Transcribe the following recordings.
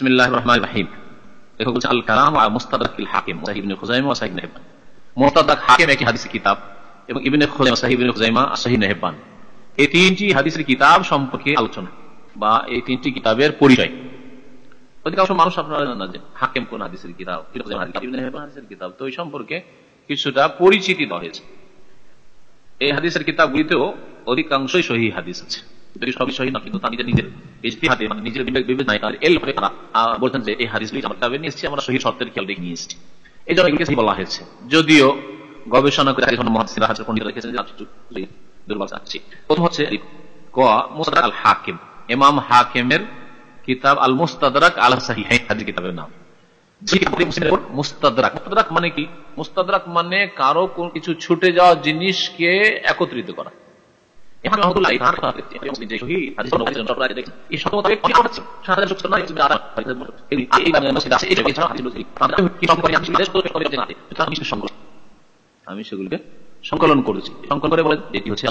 এই হাদিসের কিতাব কিতাবের পরিচয়। অধিকাংশ মানুষ কোন সম্পর্কে কিছুটা পরিচিতি হয়েছে। এই হাদিসের কিতাবগুলিতেও অধিকাংশই সহি হাদিস আছে। যদি না কিন্তু তা নিজের নিজের ইজতিহাদে মানে নিজের তার এল তারা বলছেন যে এই নিয়ে এসেছি, আমরা খেয়াল নিয়ে এসেছি। এই জন্য এগুলিকে বলা হয়েছে। যদিও গবেষণা করে হাদিস মহাদিসরা হাজার পণ্ডিত রেখেছেন দুর্বল চাচ্ছি প্রথম হচ্ছে ক আল হাকিম হাকিমের কিতাব আল আল সাহি কিতাবের নাম। মানে কি? মানে কারও কোন কিছু ছুটে যাওয়া জিনিসকে একত্রিত করা। তার আর আমি সংকলন। সেগুলিকে সংকলন করেছি। সংকলন করে বলে, এটি হচ্ছে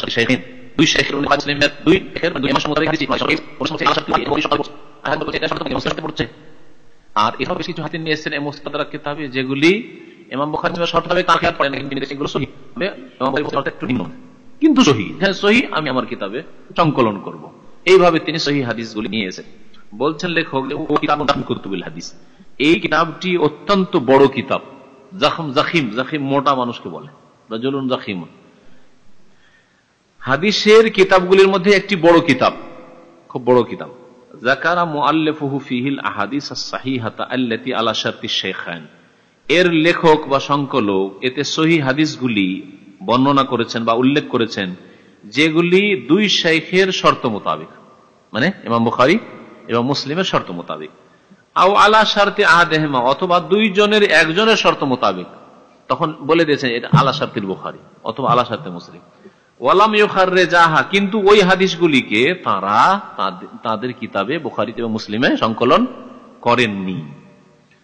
আর এসব বেশ কিছু হাদিস নিয়ে এসেছেন এই মুস্তাদরাক কিতাবে, যেগুলি ইমাম বুখারী শর্ত ভাবে কার খেয়াল পড়েন কিন্তু এগুলো সহি। একটু নিম্ন কিন্তু সহি। হ্যাঁ সহি, আমি আমার কিতাবে সংকলন করব। এইভাবে তিনি সহি হাদিসগুলি নিয়ে এসেছেন। বলছেন লেখক হাদিস। এই কিতাবটি অত্যন্ত বড় কিতাব। জাখম, জাখিম জাখিম মোটা মানুষকে বলে। রাজুলুন জাখিম। হাদিসের কিতাবগুলির মধ্যে একটি বড় কিতাব, খুব বড় কিতাব। জাকারা মুআল্লিফুহু ফিহিল আহাদিস আস-সাহিহাতা আল্লাতী আলা শারতি শাইখান এর লেখক বা সংকলক, এতে সহি হাদিসগুলি বর্ণনা করেছেন বা উল্লেখ করেছেন, যেগুলি দুই শাইখের শর্ত মোতাবেক। মানে ইমাম বুখারী এবং মুসলিমের শর্ত মোতাবেক। আও আলা শারতি আহাদেহমা, অথবা দুইজনের একজনের শর্ত মোতাবেক। তখন বলে দিয়েছেন, এটা আলা শার্তির বুখারী, অথবা আলা শার্তে মুসলিম। ওয়ালাম ইউখাররে যাহা কিন্তু ওই হাদিসগুলিকে তারা তাদের- কিতাবে বুখারীতে এবং মুসলিমে সংকলন করেননি।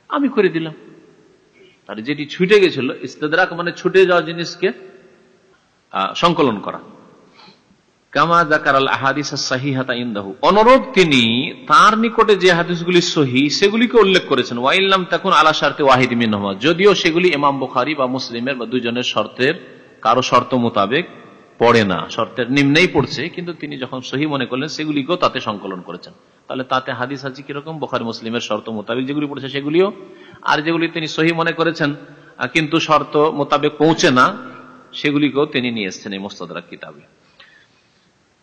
আমি করে দিলাম। আর যেটি ছুটে গেছিল, ইস্তেদরাক মানে ছুটে যাওয়া জিনিসকে সংকলন করা। কামা আহাদিস সাহিহাতা ইন্দাহু। অনুরূপ তিনি তার নিকটে যে হাদিসগুলি সহি, সেগুলিকে উল্লেখ করেছেন। ওয়াইল্লাম তখন আলা শর্তে ওয়াহিদ মিনহমা। যদিও সেগুলি ইমাম বুখারী বা মুসলিমের বা দুজনের শর্তের, কারও শর্ত মোতাবেক পড়ে না। শর্তের নিম্নেই পড়ছে, কিন্তু তিনি যখন সহি মনে করলেন, সেগুলিকেও তাতে সংকলন করেছেন। তাহলে তাতে হাদিস আছে কীরকম? বুখারী, মুসলিমের শর্ত মোতাবেক যেগুলি পড়ছে সেগুলিও। আর যেগুলি তিনি সহি মনে করেছেন কিন্তু শর্ত মোতাবেক পৌঁছে না সেগুলিকেও তিনি নিয়ে এসছেন এই মোস্তাদরাক কিতাবে।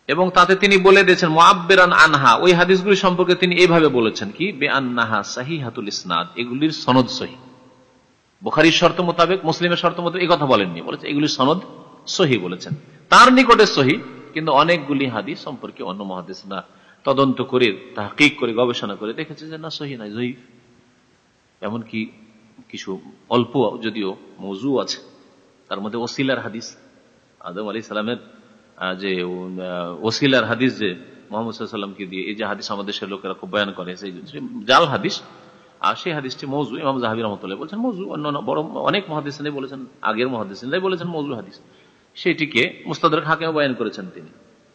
এবং তাতে তিনি বলে দিয়েছেন মোয়াব্বেরান আনহা, ওই হাদিসগুলি সম্পর্কে তিনি এইভাবে বলেছেন কি বে আন্নাহা সাহি হাতুল ইসনাদ, এগুলির সনদ সহি। বুখারির শর্ত মোতাবেক, মুসলিমের শর্ত মোতাবেক কথা বলেননি, বলেছে এগুলির সনদ সহি বলেছেন। তার নিকটে সহি, কিন্তু অনেকগুলি হাদিস সম্পর্কে অন্য মহাদিস না তদন্ত করে, তাহকিক করে, গবেষণা করে দেখেছে যে না, সহি নাই জয়ীফ। এমনকি কিছু অল্প যদিও মজু আছে। তার মধ্যে ওসিলার হাদিস। আদম আলী সালামের যে ওসিলার হাদিস যে মোহাম্মদ সাল্লামকে দিয়ে এই যে হাদিস আমাদের দেশের লোকেরা খুব বয়ান করে সেই জাল হাদিস। আর সেই হাদিসটি মৌজু ইমাম জাহাবি রহমতুল্লাহ বলছেন মৌজু অন্য বড় অনেক মহাদিসাই বলেছেন আগের মহাদিসাই বলেছেন মৌজু হাদিস। সেটিকে মুস্তাদ হাকিমে বয়ান করেছেন তিনি।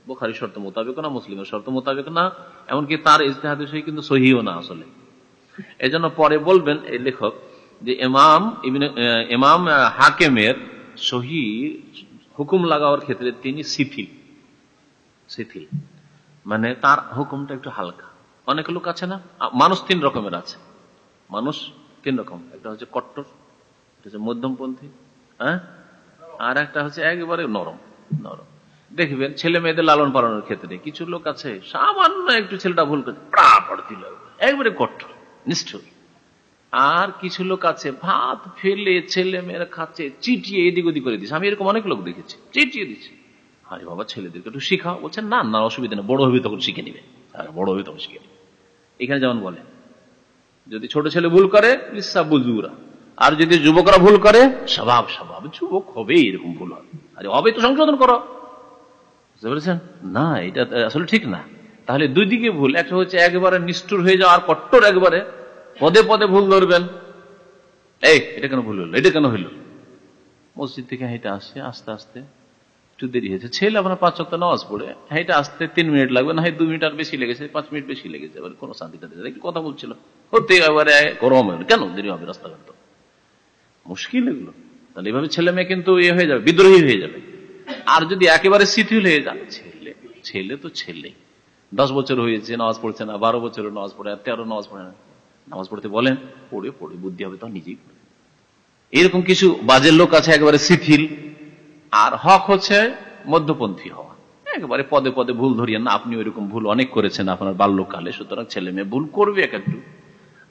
বোখারি শর্ত মোতাবেক না মুসলিমের শর্ত মোতাবেক না এমনকি তার ইজতেহাদ কিন্তু সহিও না আসলে। এজন্য পরে বলবেন এই লেখক যে আহ, ইমাম আহ, হাকেমের সহি হুকুম লাগাওয়ার ক্ষেত্রে তিনি শিথিল শিথিল মানে তার হুকুমটা একটু হালকা। অনেক লোক আছে না? মানুষ তিন রকমের আছে। মানুষ তিন রকম। একটা হচ্ছে কট্টর হচ্ছে মধ্যমপন্থী হ্যাঁ? আর একটা হচ্ছে একেবারে নরম নরম। দেখবেন, ছেলে মেয়েদের লালন পালনের ক্ষেত্রে কিছু লোক আছে, সামান্য একটু ছেলেটা ভুল করে পড়াপড় দিল। একবারে কট্টর, নিষ্ঠুর। আর কিছু লোক আছে, ভাত ফেলে ছেলে মেয়েরা খাচ্ছে, চিটিয়ে এদিক ওদিক করে দিচ্ছে। আমি এরকম অনেক লোক দেখেছি, চিটিয়ে দিচ্ছে। আরে বাবা, ছেলেদেরকে একটু শিখাও। বলছেন না না, অসুবিধা নেই, বড় হবে তখন শিখে নিবে। আর বড় হবে তখন শিখে নিবে। এখানে যেমন বলে, যদি ছোট ছেলে ভুল করে বুজুরা। আর যদি যুবকরা ভুল করে, স্বভাব স্বভাব, যুবক হবে এরকম ভুল হবে। আরে হবে তো সংশোধন করো। বুঝতে পেরেছেন? না, এটা আসলে ঠিক না। তাহলে দুই দিকে ভুল, একটা হচ্ছে একবারে নিষ্ঠুর হয়ে যাওয়া আর কট্টর একবারে পদে পদে ভুল ধরবেন। এই, এটা কেন ভুল হলো? এটা কেন হইল মসজিদ থেকে হেঁটে আসছে আস্তে আস্তে। একটু দেরি হয়েছে। ছেলে আপনার পাঁচ সপ্তাহ নামাজ পড়ে, হেঁটে আসতে তিন মিনিট লাগবে, না হয় দু মিনিট আর বেশি লেগেছে, পাঁচ মিনিট বেশি লেগেছে, এবার কোনো দিতে একটু কথা বলছিল? হতে এবারে গরম হবে কেন দেরি হবে রাস্তাঘাট মুশকিল এগুলো। তাহলে এভাবে ছেলে মেয়ে কিন্তু ইয়ে হয়ে যাবে, বিদ্রোহী হয়ে যাবে। আর যদি একেবারে শিথিল হয়ে যান ছেলে ছেলে তো ছেলে দশ বছর হয়েছে, নামাজ পড়ছে না, বারো বছরের নামাজ পড়ে তেরো নামাজ পড়ে না। নামাজ পড়তে বলেন, পড়ে পড়ে, বুদ্ধি হবে তখন নিজেই পড়ে। এরকম কিছু বাজের লোক আছে একেবারে শিথিল, আর হক হচ্ছে মধ্যপন্থী হওয়া। একেবারে পদে পদে ভুল ধরিয়েন না, আপনি ওইরকম ভুল অনেক করেছেন আপনার বাল্যকালে, সুতরাং ছেলে মেয়ে ভুল করবে এক একটু।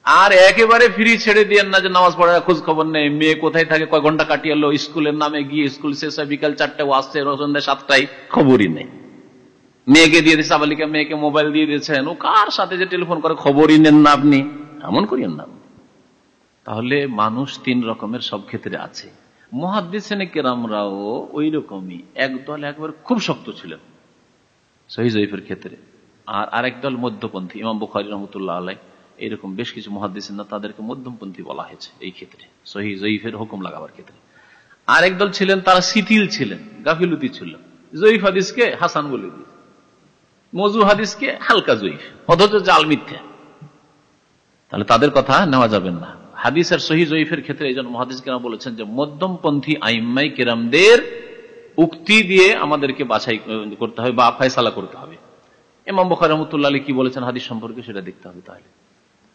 আর একেবারে ফ্রি ছেড়ে দিয়েন না যে নামাজ পড়ার খোঁজ খবর নেই, মেয়ে কোথায় থাকে, কয় ঘণ্টা কাটিয়ে এলো, স্কুলের নামে গিয়ে স্কুল শেষ হয়, বিকাল চারটে ও আসছে সন্ধ্যা সাতটায়, খবরই নেই। মেয়েকে দিয়ে দিচ্ছে আবালিকা মেয়েকে মোবাইল দিয়ে দিয়েছেন, ও কার সাথে যে টেলিফোন করে, খবরই নেন না আপনি? এমন করিয়েন না। তাহলে মানুষ তিন রকমের সব ক্ষেত্রে আছে। মহাদিসেনে কেরামরাও ওই রকমই একদল একবার খুব শক্ত ছিলেন সহি জয়ীফের ক্ষেত্রে। আর আরেক দল মধ্যপন্থী, ইমাম বুখারি রহমতুল্লাহ আলাই এরকম বেশ কিছু মহাদিসেন তাদেরকে মধ্যমপন্থী বলা হয়েছে এই ক্ষেত্রে, সহি জয়ীফের হুকুম লাগাবার ক্ষেত্রে। আরেক দল ছিলেন তারা শিথিল ছিলেন, গাফিলুতি ছিল জয়ীফ হাদিসকে হাসান বলে দিয়েছে। মজু হাদিসকে হালকা জয়ীফ, অথচ জাল মিথ্যা। তাহলে তাদের কথা নেওয়া যাবেন না। হাদিসের সহি জয়ীফের ক্ষেত্রে এই জন্য মহাদিস কেরাম বলেছেন যে, মধ্যমপন্থী আইম্মাই কেরামদের উক্তি দিয়ে আমাদেরকে বাছাই করতে হবে বা ফয়সালা করতে হবে। এমাম বখারি রহমতুল্লাহ আলী কি বলেছেন হাদিস সম্পর্কে সেটা দেখতে হবে তাহলে।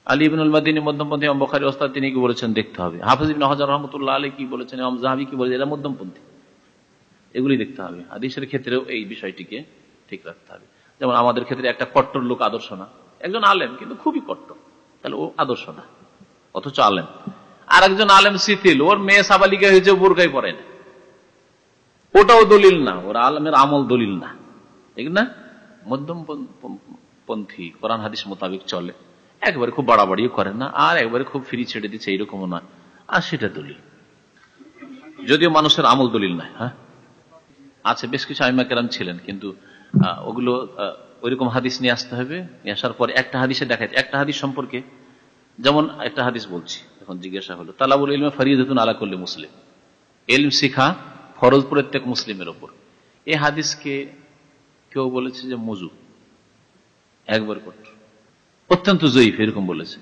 আলী ইবিনুল মাদিনী মধ্যমপন্থী, ইমাম বখারি ওস্তাদ, তিনি কি বলেছেন দেখতে হবে। হাফিজ ইবিন হাজার রহমতুল্লাহ আলী কি বলেছেন, ইমাম জাহাবি কি বলেছেন, এরা মধ্যমপন্থী। এগুলি দেখতে হবে। হাদিসের ক্ষেত্রেও এই বিষয়টিকে ঠিক রাখতে হবে। যেমন আমাদের ক্ষেত্রে একটা কট্টর লোক আদর্শ না। একজন আলেম, কিন্তু খুবই কট্টর। তাহলে ও আদর্শ না। অথচ আলেম। আর একজন আলেম শিথিল, ওর মেয়ে সাবালিকা হয়েছে বোরকাই পরে না। ওটাও দলিল না, ওর আলমের আমল দলিল না। ঠিক না? মধ্যম পন্থী, কোরআন, হাদিস মোতাবেক চলে। একবারে খুব বাড়াবাড়িও করে না, আর একবারে খুব ফ্রি ছেড়ে দিচ্ছে, এইরকমও না আর সেটা দলিল। যদিও মানুষের আমল দলিল নাই হ্যাঁ? আছে, বেশ কিছু আইমা কেরাম ছিলেন, কিন্তু ওগুলো ওইরকম হাদিস নিয়ে আসতে হবে। নিয়ে আসার পর একটা হাদিসে দেখায় একটা হাদিস সম্পর্কে যেমন একটা হাদিস বলছি, এখন জিজ্ঞাসা হলো, তালাবুল ইলমে ফরিদুন আলা করলে মুসলিম। এলম শিখা ফরজ প্রত্যেক মুসলিমের ওপর। এই হাদিসকে কেউ বলেছে যে মজু, একবার কট অত্যন্ত জয়ীফ, এরকম বলেছে।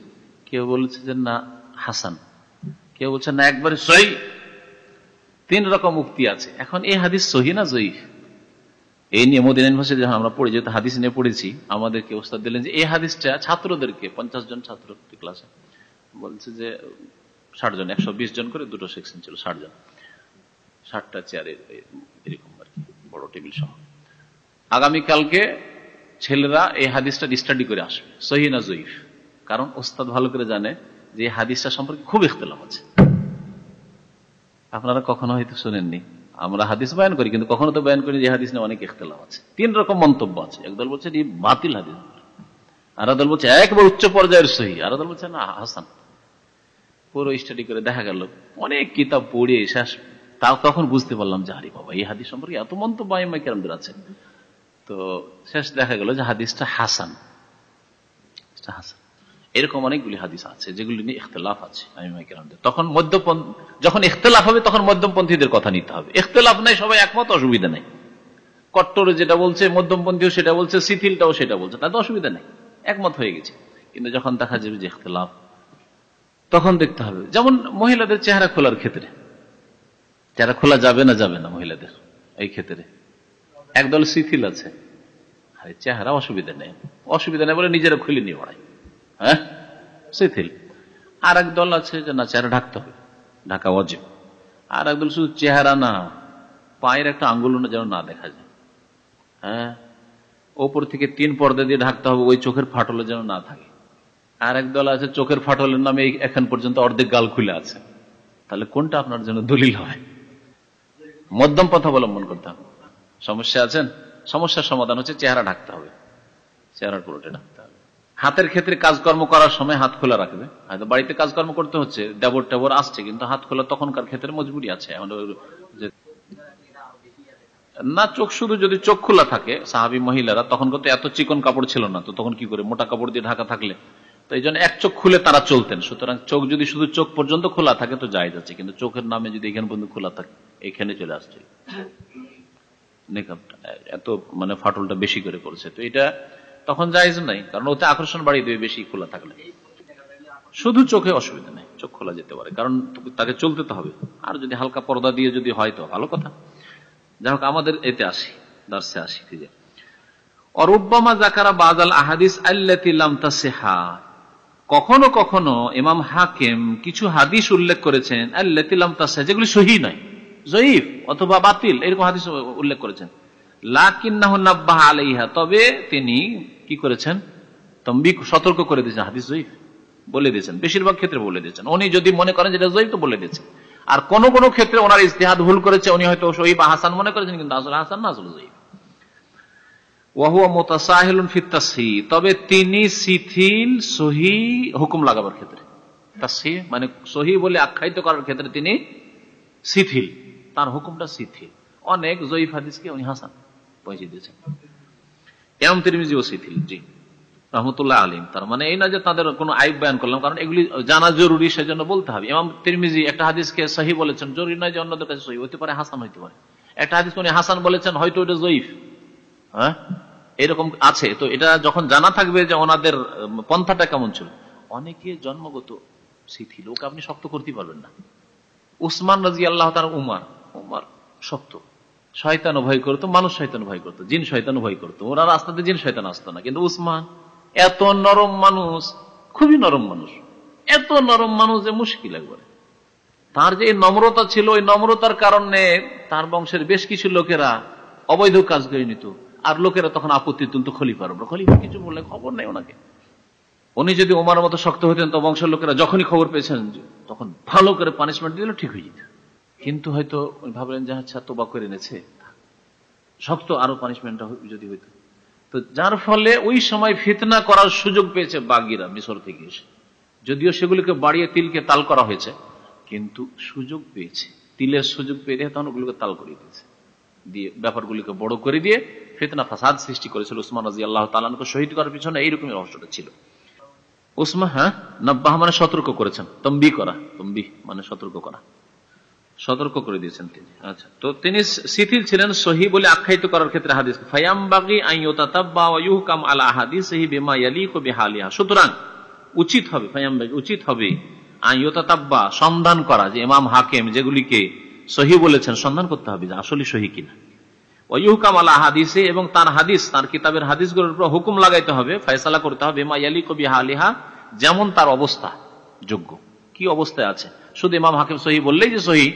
কেউ বলেছে যে না, হাসান। কেউ বলছে না, একবারে সহি। তিন রকম মুক্তি আছে। এখন এই হাদিস সহি না জয়ীফ? এই নিয়ে মোদিন ইউনিভার্সিটি যখন আমরা পড়ি, যেহেতু হাদিস নিয়ে পড়েছি, আমাদেরকে ওস্তাদ দিলেন যে এই হাদিসটা ছাত্রদেরকে, পঞ্চাশ জন ছাত্র ক্লাসে বলছে যে, ষাট জন, একশো বিশ জন করে দুটো সেকশন ছিল, ষাট জন। ষাটটা চেয়ারের এরকম আর কি, বড় টেবিল সহ। আগামীকালকে ছেলেরা এই হাদিসটা স্টাডি করে আসবে, সহি না জয়ীফ? কারণ ওস্তাদ ভালো করে জানে যে হাদিসটা সম্পর্কে খুব ইখতলাফ আছে। আপনারা কখনো হয়তো শোনেননি। আমরা হাদিস বয়ান করি, কিন্তু কখনো তো বয়ান করি যে হাদিস নিয়ে অনেক ইখতলাফ আছে। তিন রকম মন্তব্য আছে। একদল বলছে যে বাতিল হাদিস। আর দল বলছে একবার উচ্চ পর্যায়ের সহি। আর দল বলছে, না, হাসান। পুরো স্টাডি করে দেখা গেল, অনেক কিতাব পড়ে শেষ। তাও তখন বুঝতে পারলাম যে হারি বাবা, এই হাদিস সম্পর্কে এত মন্তব্য কেরামদের আছে। তো শেষ দেখা গেল যে হাদিসটা হাসান। হাসান। এরকম অনেকগুলি হাদিস আছে, যেগুলি নিয়ে ইখতলাফ আছে তখন মধ্যপন্থী যখন ইখতলাফ হবে, তখন মধ্যমপন্থীদের কথা নিতে হবে। ইখতলাফ নাই, সবাই একমত, অসুবিধা নেই। কট্টরে যেটা বলছে মধ্যমপন্থীও সেটা বলছে, শিথিলটাও সেটা বলছে, তাতে অসুবিধা নেই। একমত হয়ে গেছে। কিন্তু যখন দেখা যাবে যে ইখতলাফ, তখন দেখতে হবে। যেমন মহিলাদের চেহারা খোলার ক্ষেত্রে। চেহারা খোলা যাবে না যাবে না মহিলাদের এই ক্ষেত্রে। একদল শিথিল আছে। আরে চেহারা অসুবিধা নেই। অসুবিধা নেই বলে নিজেরা খুলে নিয়ে পড়ায়। হ্যাঁ? শিথিল। আর এক দল আছে যে না, চেহারা ঢাকতে হবে। ঢাকা অজেব আর একদল শুধু চেহারা না, পায়ের একটা আঙ্গুল যেন না দেখা যায়। হ্যাঁ? ওপর থেকে তিন পর্দা দিয়ে ঢাকতে হবে, ওই চোখের ফাটলে যেন না থাকে। আর এক দল আছে, চোখের ফাটলের নামে এখন পর্যন্ত অর্ধেক গাল খুলে আছে। তাহলে কোনটা আপনার জন্য দলিল হয়? মধ্যম পথ অবলম্বন করতে হবে। সমস্যা আছেন? সমস্যার সমাধান হচ্ছে চেহারা ঢাকতে হবে। চেহারার পুরোটা ঢাকতে হাতের ক্ষেত্রে কাজকর্ম করার সময় হাত খোলা রাখবে। হয়তো বাড়িতে কাজকর্ম করতে হচ্ছে, দেবর টেবর আসছে, কিন্তু হাত খোলা তখনকার ক্ষেত্রে মজবুরি আছে। না, চোখ শুধু যদি চোখ খোলা থাকে, সাহাবি মহিলারা তখন কিন্তু এত চিকন কাপড় ছিল না, তো তখন কি করে? মোটা কাপড় দিয়ে ঢাকা থাকলে। তো এই জন্য এক চোখ খুলে তারা চলতেন। সুতরাং চোখ যদি শুধু চোখ পর্যন্ত খোলা থাকে, তো যায় যাচ্ছে। কিন্তু চোখের নামে যদি এখানে পর্যন্ত খোলা থাকে, এখানে চলে আসছে। এত মানে ফাটলটা বেশি করে করেছে। তো এটা তখন জায়েজ নাই, কারণ ওতে আকর্ষণ বাড়িয়ে দেবে, বেশি খোলা থাকলে। শুধু চোখে অসুবিধা নেই, চোখ খোলা যেতে পারে, কারণ তাকে চলতে তো হবে। আর যদি হালকা পর্দা দিয়ে যদি হয় তো ভালো কথা। যাই হোক, আমাদের এতে আসি, দার্সে আসি ফিরে। অরুব্বামা জাকারা বাজাল আহাদিস কখনো কখনো ইমাম হাকিম কিছু হাদিস উল্লেখ করেছেন যেগুলি সহি নয়, জয়ীফ অথবা বাতিল, এরকম হাদিস উল্লেখ করেছেন। আলাইহা। তবে তিনি কি করেছেন? তম্বি সতর্ক করে দিয়েছেন, হাদিস জয়ীফ বলে দিয়েছেন, বেশিরভাগ ক্ষেত্রে বলে দিয়েছেন। উনি যদি মনে করেন যেটা জয়ীফ, তো বলে দিয়েছেন। আর কোন কোন ক্ষেত্রে ওনার ইস্তেহাদ ভুল করেছে, উনি হয়তো শহীদ হাসান মনে করেছেন, কিন্তু হাসান না জয়ীফ। তবে তিনি শিথিল, সহি হুকুম লাগাবার ক্ষেত্রে। মানে সহি বলে আখ্যায়িত করার ক্ষেত্রে তিনি শিথিল, তার হুকুমটা শিথিল। অনেক জয়ীফ হাদিসকে উনি হাসান। পৌঁছে দিয়েছেন এম তিরমিজিও শিথিল জি। রহমতুল্লাহ আলিম তার মানে এই না যে তাদের বয়ান করলাম, কারণ এগুলি জানা জরুরি সেজন্য বলতে হবে। তিরমিজি একটা হাদিসকে সহি বলেছেন, জরুরি নয় যে অন্যদের কাছে সহি পারে হাসান হইতে পারে। একটা হাদিস উনি হাসান বলেছেন, হয়তো ওটা জয়ীফ। হ্যাঁ? এরকম আছে। তো এটা যখন জানা থাকবে যে ওনাদের পন্থাটা কেমন ছিল। অনেকে জন্মগত শিথিল, ওকে আপনি শক্ত করতে পারবেন না। উসমান রাজি আল্লাহ তার উমার। উমার শক্ত। শয়তান ভয় করতো, মানুষ শয়তান ভয় করতো, জিন শয়তান ভয় করতো। ওরা রাস্তাতে জিন শয়তান আসতো না। কিন্তু উসমান, এত নরম মানুষ, খুবই নরম মানুষ। এত নরম মানুষ যে মুশকিল একবারে। তার যে নম্রতা ছিল, ওই নম্রতার কারণে তার বংশের বেশ কিছু লোকেরা অবৈধ কাজ করে নিত। আর লোকেরা তখন আপত্তি তুলত খলিফার উপর। খলিফা কিছু বললে খবর নেই ওনাকে। উনি যদি ওমার মতো শক্ত হতেন, তো বংশের লোকেরা যখনই খবর পেয়েছেন, তখন ভালো করে পানিশমেন্ট দিলে ঠিক হয়ে যেত। কিন্তু হয়তো ভাবলেন যে আচ্ছা তোবা করে এনেছে। শক্ত আরও পানিশমেন্টটা যদি হইতো। তো যার ফলে ওই সময় ফিতনা করার সুযোগ পেয়েছে বাগিরা মিশর থেকে এসে। যদিও সেগুলিকে বাড়িয়ে তিলকে তাল করা হয়েছে, কিন্তু সুযোগ পেয়েছে। তিলের সুযোগ পেয়ে তখন ওগুলোকে তাল করিয়ে দিয়েছে। দিয়ে ব্যাপারগুলিকে বড় করে দিয়ে ফেতনা ফাসাদ সৃষ্টি করেছিল উসমান রাজি আল্লাহ তালানকে শহীদ করার পিছনে এইরকমই রহস্যটা ছিল। উসমা হ্যাঁ? নব্বাহ মানে সতর্ক করেছেন। তম্বি করা। তম্বি মানে সতর্ক করা। সতর্ক করে দিয়েছেন তিনি। আচ্ছা তো তিনি শিথিল ছিলেন সহি বলে আখ্যায়িত করার ক্ষেত্রে হাদিস। ফায়াম বাগি আইয়ুকাম আলা হাদিস বিমা ইয়ালিকু বিহালিহা। সুতরাং উচিত হবে ফায়াম বাগি উচিত হবে আইয়ুতাতাব্বা সন্ধান করা যে ইমাম হাকিম যেগুলিকে সহি বলেছেন, সন্ধান করতে হবে যে আসলে সহি কিনা। ওয়ুকাম আলা হাদিসে এবং তার হাদিস, তার কিতাবের হাদিসগুলোর উপর হুকুম লাগাইতে হবে, ফয়সালা করতে হবে মা ইয়ালি কবি হালিহা যেমন তার অবস্থা যোগ্য। কি অবস্থায় আছে? শুধু ইমাম হাকিম সহি বললেই যে সহি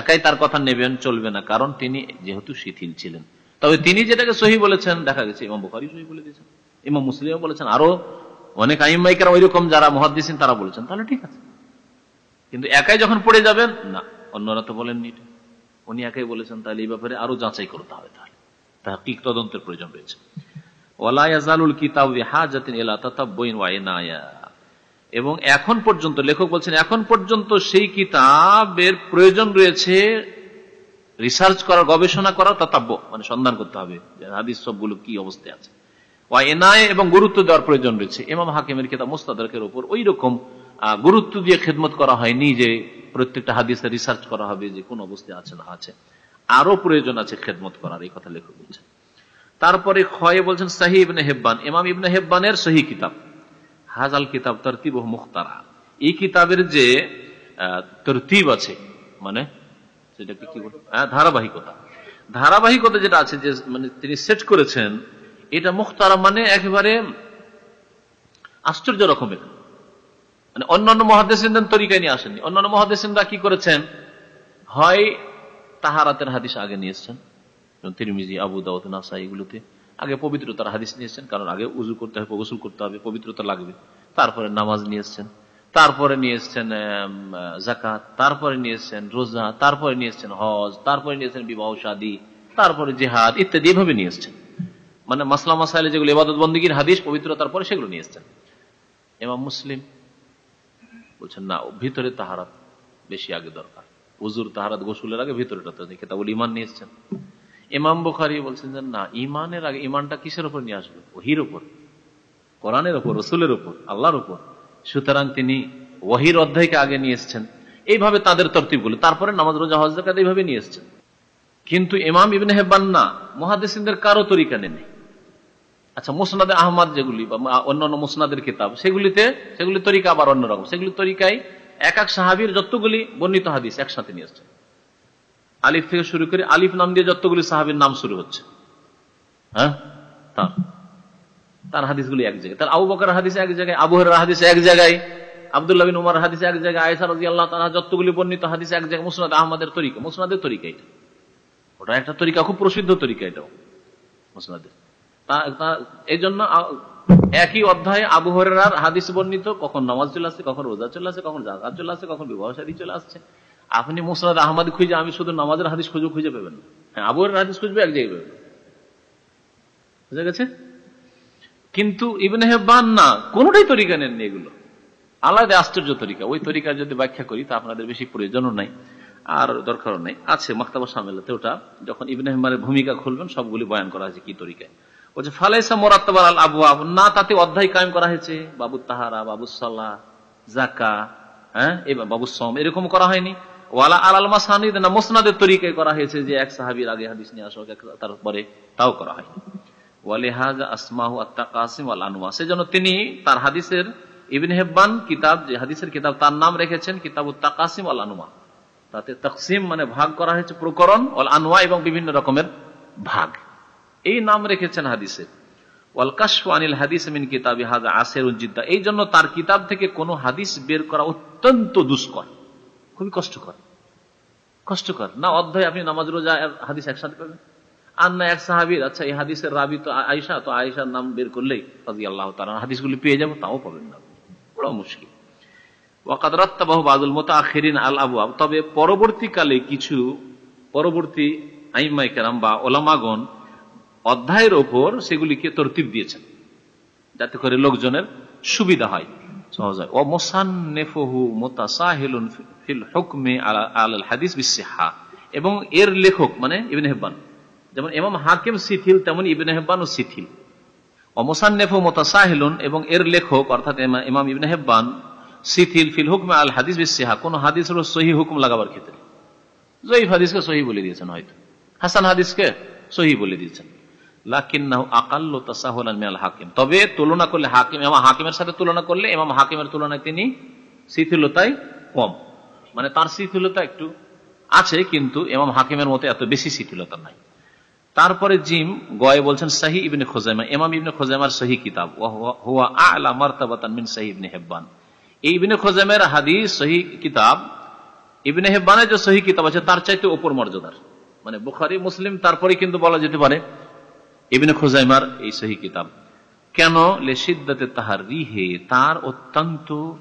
একাই তার কথা নেবেন, চলবে না, কারণ তিনি যেহেতু শিথিল ছিলেন। তবে তিনি যেটাকে সহি বলেছেন, দেখা গেছে, ইমাম বুখারি সহি বলে দিয়েছেন, ইমাম মুসলিম বলেছেন, আরও অনেক আইমাইকার ওই রকম যারা মহাদিসিন তারা বলেছেন, তাহলে ঠিক আছে। কিন্তু একাই যখন পড়ে যাবেন, না, অন্যরা তো বলেননি উনি একাই বলেছেন, তাহলে এই ব্যাপারে আরও যাচাই করতে হবে তাহলে। তাহকিক তদন্তের প্রয়োজন রয়েছে। এবং এখন পর্যন্ত, লেখক বলছেন, এখন পর্যন্ত সেই কিতাবের প্রয়োজন রয়েছে রিসার্চ করার গবেষণা করার তাতাব্য মানে সন্ধান করতে হবে হাদিস সবগুলো কি অবস্থায় আছে। এনায় এবং গুরুত্ব দেওয়ার প্রয়োজন রয়েছে। এমাম হাকিমের কিতাব মুস্তাদের উপর ওই রকম গুরুত্ব দিয়ে খেদমত করা হয়নি যে প্রত্যেকটা হাদিসে রিসার্চ করা হবে যে কোন অবস্থায় আছে না আছে। আরও প্রয়োজন আছে খেদমত করার, এই কথা লেখক বলছেন। তারপরে খয়ে বলছেন, সাহি ইবনে হেব্বান। ইমাম ইবনে হেব্বানের সহি কিতাব। হাজাল কিতাব তরতিব মুখতারা। এই কিতাবের যে তরতিব আছে মানে সেটাকে কি হ্যাঁ ধারাবাহিকতা। ধারাবাহিকতা যেটা আছে, যে মানে তিনি সেট করেছেন, এটা মুখতারা মানে একেবারে আশ্চর্য রকমের। মানে অন্যান্য মহাদেশিনদের তরিকায় নিয়ে আসেননি। অন্যান্য মহাদেশিনরা কি করেছেন? হয় তাহারাতের হাদিস আগে নিয়ে এসছেন তিরমিজি, আবু দাউদ নাসা এগুলোতে। আগে পবিত্রতার হাদিস নিয়েছেন, কারণ আগে উজু করতে হবে, গোসল করতে হবে, পবিত্রতা লাগবে। তারপরে নামাজ নিয়ে এসছেন তারপরে নিয়ে এসছেন জাকাত তারপরে নিয়ে এসছেন রোজা, তারপরে নিয়ে এসছেন হজ, তারপরে নিয়ে এসছেন বিবাহ, শাদী, তারপরে জেহাদ ইত্যাদি এভাবে নিয়ে এসছেন মানে মাসলা মাসাইলে যেগুলো এবাদত বন্দীগীর হাদিস, পবিত্রতার পরে সেগুলো নিয়েছেন। এমাম মুসলিম বলছেন, না, ভিতরে তাহারাত বেশি আগে দরকার। উজুর তাহারাত গোসুলের আগে ভিতরেটা তো কেতাবুল ইমান নিয়ে এসছেন ইমাম বুখারি বলছেন যে না ইমানের আগে ইমানটা কিসের উপর নিয়ে আসবে? ওহির উপর। কোরআনের উপর, রসুলের উপর, আল্লাহর উপর। সুতরাং তিনি ওহির অধ্যায়কে আগে নিয়ে এসছেন। এইভাবে তাদের তরতিবগুলো তারপরে নামাজ, রোজা, হজ এইভাবে নিয়ে এসছেন। কিন্তু ইমাম ইবিন হেব্বান না মহাদেসিনদের কারও তরিকা নেই। আচ্ছা মুসনাদে আহমদ যেগুলি বা অন্যান্য মুসনাদের কিতাব, সেগুলিতে, সেগুলি তরিকা আবার অন্যরকম। সেগুলি তরিকায় এক এক সাহাবির যতগুলি বর্ণিত হাদিস একসাথে নিয়ে আসছে আলিফ থেকে শুরু করে আলিফ নাম দিয়ে যতগুলি সাহাবির নাম শুরু হচ্ছে। হ্যাঁ? তার। তার হাদিসগুলি এক জায়গায়। তার আবু বকর হাদিস এক জায়গায় আবুহের হাদিস এক জায়গায়, আবদুল্লাহ বিন উমার হাদিস এক জায়গায় আয়সা রাজি আল্লাহ তারা যতগুলি বর্ণিত হাদিস এক জায়গায়, মুসনাদ আহমদের তরিকা, মুসনাদের তরিকা এটা। ওটা একটা তরিকা, খুব প্রসিদ্ধ তরিকা এটাও, মুসনাদের। এই জন্য একই অধ্যায়ে আবুহরার হাদিস বর্ণিত, কখন নামাজ চলে আসছে, কখন রোজা চলে আসছে, কখন জাকাত চলে আসছে, কখন বিবাহ চলে আসছে। আপনি মুসনাদ আহমদ খুঁজে, আমি শুধু নামাজের হাদিস খুঁজে খুঁজে পাবেন হ্যাঁ আবুহরের হাদিস খুঁজবে, এক জায়গায় পাবেন। বুঝা গেছে? কিন্তু ইবনে হেব্বান না, কোনটাই তরিকা নেননি এগুলো। আলাদা আশ্চর্য তরিকা। ওই তরিকা যদি ব্যাখ্যা করি, তা আপনাদের বেশি প্রয়োজনও নাই, আর দরকারও নেই। আছে মাক্তাবা সামেলাতে ওটা, যখন ইবনে হেম্বারের ভূমিকা খুলবেন, সবগুলি বয়ান করা হয়েছে কি তরিকায়। বলছে ফালাইসা মোরাত্তাবার আল আবু আবু না, তাতে অধ্যায় কায়েম করা হয়েছে। বাবু তাহারা বাবু সাল্লাহ জাকা হ্যাঁ বাবু সম এরকম করা হয়নি। ওয়ালা আল আল মাসানিদ, না মোসনাদের তরিকায় করা হয়েছে যে এক সাহাবির আগে হাদিস নিয়ে আসো তারপরে তাও করা হয়নি ওয়ালিহাজ আসমাহু কাসিম সেজন্য তিনি তার হাদিসের ইবিন হেব্বান কিতাব, যে হাদিসের কিতাব তার নাম রেখেছেন কিতাব আল তাতে তকসিম মানে ভাগ করা হয়েছে প্রকরণ অল আনোয়া এবং বিভিন্ন রকমের ভাগ। এই নাম রেখেছেন হাদিসের ওয়াল আনিল হাদিস কিতাবি উজ্জিদ্দা এই জন্য তার কিতাব থেকে কোনো হাদিস বের করা অত্যন্ত দুষ্কর। খুবই কষ্টকর। কষ্টকর। না, অধ্যায়, আপনি নামাজ, রোজা হাদিস একসাথে পাবেন আর না, এক সাহাবির আচ্ছা এই হাদিসের রাবি তো আয়সা তো আয়সার নাম বের করলেই রাজি আল্লাহ তার হাদিসগুলি পেয়ে যাব, তাও পাবেন না। বড় মুশকিল। তবে পরবর্তীকালে কিছু পরবর্তী বা ওলামাগন অধ্যায়ের ওপর সেগুলিকে তরতিব দিয়েছেন, যাতে করে লোকজনের সুবিধা হয়। হাদিস এবং এর লেখক মানে ইবিন হেব্বান। যেমন এমাম হাকিম তেমন হেব্বান ও এবং এর লেখক, অর্থাৎ ইমাম ইবিন হেব্বান ফিল হুকমে আল হাদিস বিসিহা। কোন হাদিস হল সহি হুকুম লাগাবার ক্ষেত্রে। জয়ীফ হাদিসকে সহি বলে দিয়েছেন হয়তো। হাসান হাদিসকে সহি বলে দিয়েছেন। তবে তুলনা করলে হাকিম হাকিমের সাথে তুলনা করলে হাকিমের তুলনায় তিনি শিথিলতায় কম। মানে তার শিথিলতা একটু আছে, কিন্তু হাকিমের মতো এত বেশি শিথিলতা নাই। তারপরে জিম গয়ে বলছেন, সাহি ইবনে খোজাইমা এমাম ইবনে খোজাইমার সহি কিতাব হুয়া আলা মিন সাহি ইবনে হেব্বান। এই ইবনে খোজাইমের হাদিস সহি কিতাব, ইবনে হেব্বানের যে সহি কিতাব আছে, তার চাইতে ওপর মর্যাদার। মানে বুখারি, মুসলিম তারপরে কিন্তু বলা যেতে পারে ইবনে খোজাইমার এই সহি কিতাব। কেন? লেসিদ্দাতে তাহার রিহে তার অত্যন্ত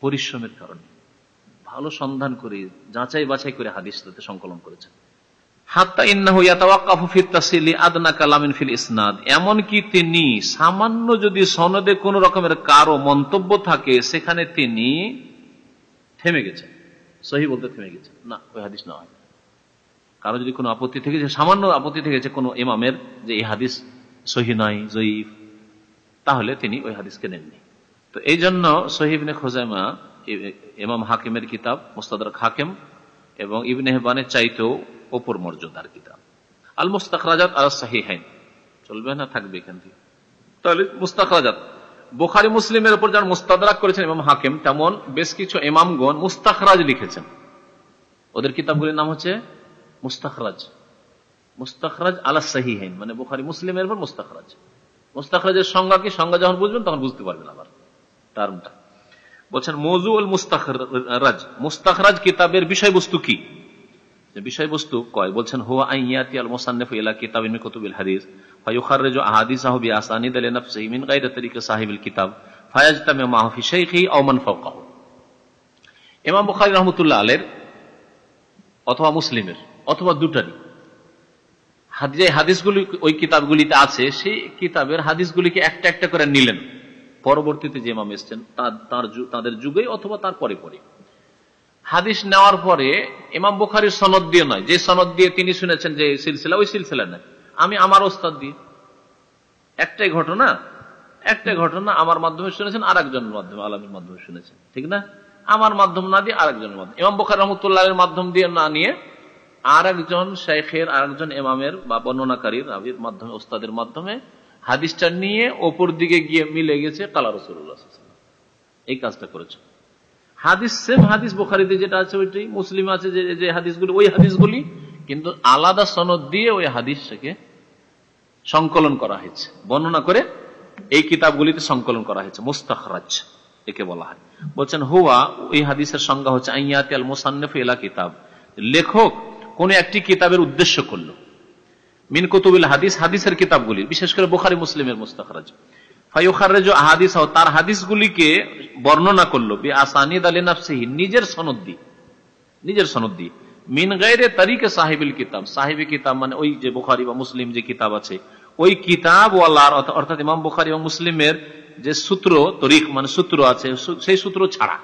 পরিশ্রমের কারণে। ভালো সন্ধান করে, যাচাই বাছাই করে হাদিস তাতে সংকলন করেছেন। এমনকি তিনি সামান্য যদি সনদে কোন রকমের কারও মন্তব্য থাকে, সেখানে তিনি থেমে গেছেন। সহি বলতে থেমে গেছেন। না, ওই হাদিস না হয়। কারও যদি কোনো আপত্তি থেকে সামান্য আপত্তি থেকে কোন ইমামের যে এই হাদিস সহি নয়, জয়ীফ, তাহলে তিনি ওই হাদিসকে নেননি। তো এই জন্য সহিবনে খোজাইমা, ইমাম হাকিমের কিতাব, মুস্তাদার হাকিম এবং ইবনে হেবানের চাইতেও ওপর মর্যাদার কিতাব। আল মুস্তাকরাজাত আর সাহিহাইন। চলবে না, থাকবে এখান থেকে। তাহলে মুস্তাকরাজাত বোখারি মুসলিমের উপর যারা মুস্তাদরাক করেছেন ইমাম হাকিম, তেমন বেশ কিছু ইমামগণ মুস্তাখরাজ লিখেছেন। ওদের কিতাবগুলির নাম হচ্ছে মুস্তাখরাজ। মুস্তাখরাজ আলা সাহিহাইন মানে বোখারি, মুসলিমের উপর মুস্তাখরাজ। মুস্তাখরাজের সংজ্ঞা কি? সংজ্ঞা যখন বুঝবেন তখন বুঝতে পারবেন আবার টার্মটা। বলছেন মজু উল মুস্তাখরাজ। মুস্তাখরাজ কিতাবের বিষয়বস্তু কি? বিষয়বস্তু কয়, বলছেন, হুয়া আইয়াতি আল মুসান্নিফ ইলা কিতাবিন মিন কুতুবিল হাদিস, ফায়ুখাররিজু আহাদিসাহু বিআসানিদ লিনাফসিহি মিন গায়রি তরিকা সাহিবিল কিতাব ফায়াজতামি মাহু ফি শাইখি আও মান ফাওকাহু। ইমাম বুখারী রাহমাতুল্লাহ আলাইহির অথবা মুসলিমের। অথবা দুটারই। যে হাদিসগুলি ওই কিতাবগুলিতে আছে, সেই কিতাবের হাদিসগুলিকে একটা একটা করে নিলেন। পরবর্তীতে যে ইমাম এসছেন, তার তাদের যুগে অথবা তার পরে পরে। হাদিস নেওয়ার পরে ইমাম বুখারির সনদ দিয়ে নয়। যে সনদ দিয়ে তিনি শুনেছেন যে সিলসিলা, ওই সিলসিলা নয় আমি আমার ওস্তাদ দিয়ে। একটাই ঘটনা একটাই ঘটনা আমার মাধ্যমে শুনেছেন আর একজনের মাধ্যমে, আলমের মাধ্যমে শুনেছেন। ঠিক না? আমার মাধ্যম না দিয়ে আরেকজনের মাধ্যমে। ইমাম বুখার রহমতুল্লাহ মাধ্যম দিয়ে না নিয়ে আর একজন শেখের আর একজন এমামের বা বর্ণনাকারীর, রাবির মাধ্যমে ওস্তাদের মাধ্যমে হাদিসটা নিয়ে ওপর দিকে গিয়ে মিলে গেছে কালা রসুল্লাহ এই কাজটা করেছে। হাদিস সেম হাদিস বোখারিতে যেটা আছে ওইটাই, মুসলিম আছে যে যে হাদিসগুলি, ওই হাদিসগুলি, কিন্তু আলাদা সনদ দিয়ে ওই হাদিসটাকে সংকলন করা হয়েছে। বর্ণনা করে এই কিতাবগুলিতে সংকলন করা হয়েছে। মুস্তাখরাজ, একে বলা হয়। বলছেন, হুয়া ওই হাদিসের সংজ্ঞা হচ্ছে আইয়াতি আল মুসান্নফ এলা কিতাব। লেখক কোন একটি কিতাবের উদ্দেশ্য করল। মিন কুতুবিল হাদিস, হাদিসের কিতাবগুলি, বিশেষ করে বোখারি, মুসলিমের মুস্তাখরাজ। ফাইখারেজ হাদিস তার হাদিসগুলিকে বর্ণনা করল বি আসানিদ আলী নাফসিহি নিজের সনদ দিয়ে নিজের সনদ দিয়ে মিন গাইরে তারিকে সাহেবিল কিতাব। সাহেবী কিতাব মানে ওই যে বুখারি বা মুসলিম যে কিতাব আছে, ওই কিতাব ওয়ালার অর্থাৎ ইমাম বুখারি এবং মুসলিমের যে সূত্র, তরিক মানে সূত্র আছে সেই সূত্র ছাড়া।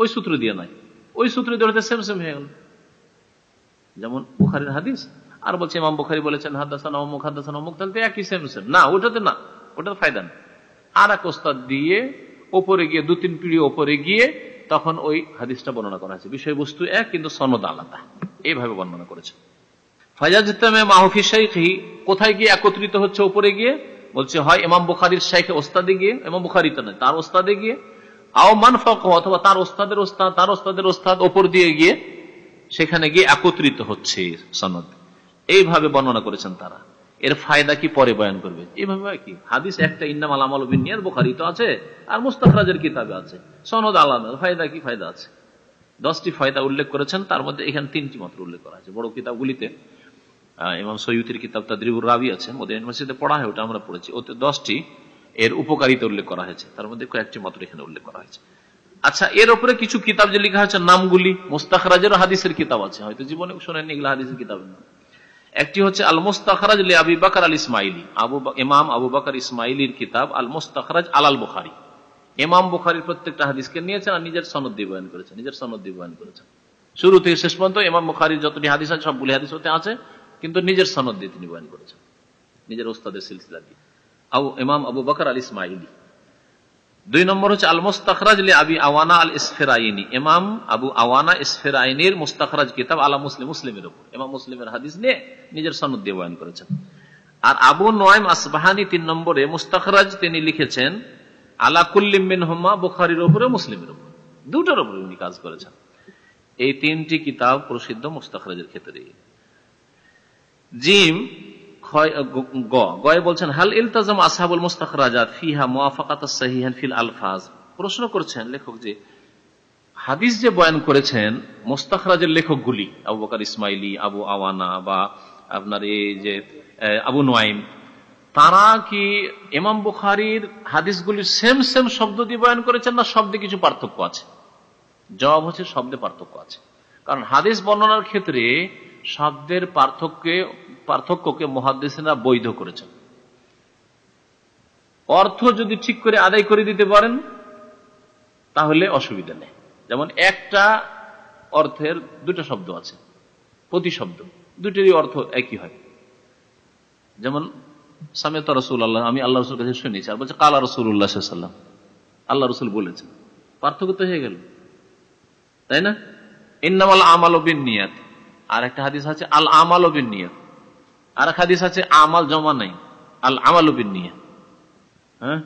ওই সূত্র দিয়ে নাই ওই সূত্র দিয়ে সেম সেম হয়ে গেল। যেমন বুখারির হাদিস, আর বলছে ইমাম বুখারি বলেছেন, হাদাসান অমুক হাদাসান অমুক তাহলে একই সেম সেম না, ওটাতে না ওটার ফায়দা নেই। আর এক ওস্তাদ দিয়ে ওপরে গিয়ে, দু, তিন পিড়ি ওপরে গিয়ে তখন ওই হাদিসটা বর্ণনা করা হয়েছে। বিষয়বস্তু এক, কিন্তু সনদ আলাদা। এইভাবে বর্ণনা করেছে। ফাজাজ মাহফি শাইখি, কোথায় গিয়ে একত্রিত হচ্ছে ওপরে গিয়ে? বলছে, হয় ইমাম বুখারির শাইখে ওস্তাদে গিয়ে, ইমাম বুখারিতে নয়, তার ওস্তাদে গিয়ে। আও মান ফক অথবা তার ওস্তাদের ওস্তাদ, তার ওস্তাদের ওস্তাদ ওপর দিয়ে গিয়ে সেখানে গিয়ে একত্রিত হচ্ছে সনদ। এইভাবে বর্ণনা করেছেন তারা। এর ফায়দা কি পরে বয়ান করবে? এইভাবে কি? হাদিস একটা ইন্নাম আলামাল বিনিয়ার বোখারি তো আছে, আর মুস্তাফরাজের কিতাবে আছে। সনদ আলাদা, ফায়দা কি ফায়দা আছে? দশটি ফায়দা উল্লেখ করেছেন, তার মধ্যে এখানে তিনটি মাত্র উল্লেখ করা আছে। বড় কিতাবগুলিতে ইমাম সৈয়ুতির কিতাব তাদ্রিবুর রাবি আছে মোদের ইউনিভার্সিটিতে পড়া হয়, ওটা আমরা পড়েছি। ওতে দশটি এর উপকারিতা উল্লেখ করা হয়েছে। তার মধ্যে কয়েকটি মাত্র এখানে উল্লেখ করা হয়েছে। আচ্ছা এর উপরে কিছু কিতাব যে লেখা হয়েছে নামগুলি, মুস্তাখরাজের হাদিসের কিতাব আছে, হয়তো জীবনে শোনেন এগুলো হাদিসের কিতাবের নাম একটি হচ্ছে আল মুস্তাখরাজ আবি বাকার আল ইসমাইলি আবু ইমাম আবু বাকার ইসমাইলির কিতাব আল মুস্তাখরাজ আলাল বুখারি। ইমাম বুখারির প্রত্যেকটা হাদিসকে নিয়েছেন আর নিজের সনদ দিয়ে বয়ান করেছেন, নিজের সনদ দিয়ে বয়ান করেছেন। শুরু থেকে শেষ পর্যন্ত ইমাম বুখারির যতটি হাদিস আছে, সবগুলি হাদিস হতে আছে, কিন্তু নিজের সনদ দিয়ে তিনি বয়ান করেছেন, নিজের ওস্তাদের সিলসিলা দিয়ে। আবু ইমাম আবু বাকার আল ইসমাইলি দুই নম্বর হচ্ছে আল মুস্তাখরাজ আবি আওয়ানা আল ইসফেরাইনি ইমাম আবু আওয়ানা ইসফেরাইনির মুস্তাখরাজ কিতাব আলা মুসলিম মুসলিমের উপর। ইমাম মুসলিমের হাদিস নিয়ে নিজের সনদ দিয়ে বয়ান করেছেন। আর আবু নোয়াইম আসবাহানি তিন নম্বরে মুস্তাখরাজ তিনি লিখেছেন, আলা কুল্লিমিন হোমা বুখারির উপরে মুসলিমের উপর। দুটোর উপরে উনি কাজ করেছেন। এই তিনটি কিতাব প্রসিদ্ধ মুস্তাখরাজের ক্ষেত্রে জিম গয়ে বলছেন, হাল ইলতাজাম আসহাবুল মুস্তাখরাজাত ফিহা মুআফাকাত সাহিহান ফিল আলফাজ? প্রশ্ন করছেন লেখক যে, হাদিস যে বয়ান করেছেন, মুস্তাখরাজের লেখকগুলি, আবু বকর ইসমাইলি, আবু আওয়ানা বা আপনার এই যে আবু নোয়াইম, তারা কি ইমাম বুখারির হাদিসগুলি সেম সেম শব্দ দিয়ে বয়ান করেছেন না শব্দে কিছু পার্থক্য আছে? জবাব হচ্ছে শব্দে পার্থক্য আছে। কারণ হাদিস বর্ণনার ক্ষেত্রে শব্দের পার্থক্যে পার্থক্যকে মহাদেশরা বৈধ করেছেন। অর্থ যদি ঠিক করে আদায় করে দিতে পারেন, তাহলে অসুবিধা নেই। যেমন একটা অর্থের দুটো শব্দ আছে প্রতি শব্দ দুটিরই অর্থ একই হয়। যেমন সামেত রসুল আল্লাহ আমি আল্লাহ রসুল কাছে শুনেছি, আর বলছে, কালা রসুল উল্লাহ সাল্লাম আল্লাহ রসুল বলেছেন। পার্থক্য তো হয়ে গেল। তাই না? ইন্নামাল আমাল নিয়াত। আর একটা হাদিস আছে, আল আমাল বিন নিয়াত। আর এক হাদিস আছে, আমাল জমা নাই, আল আমাল নিয়াত হ্যাঁ?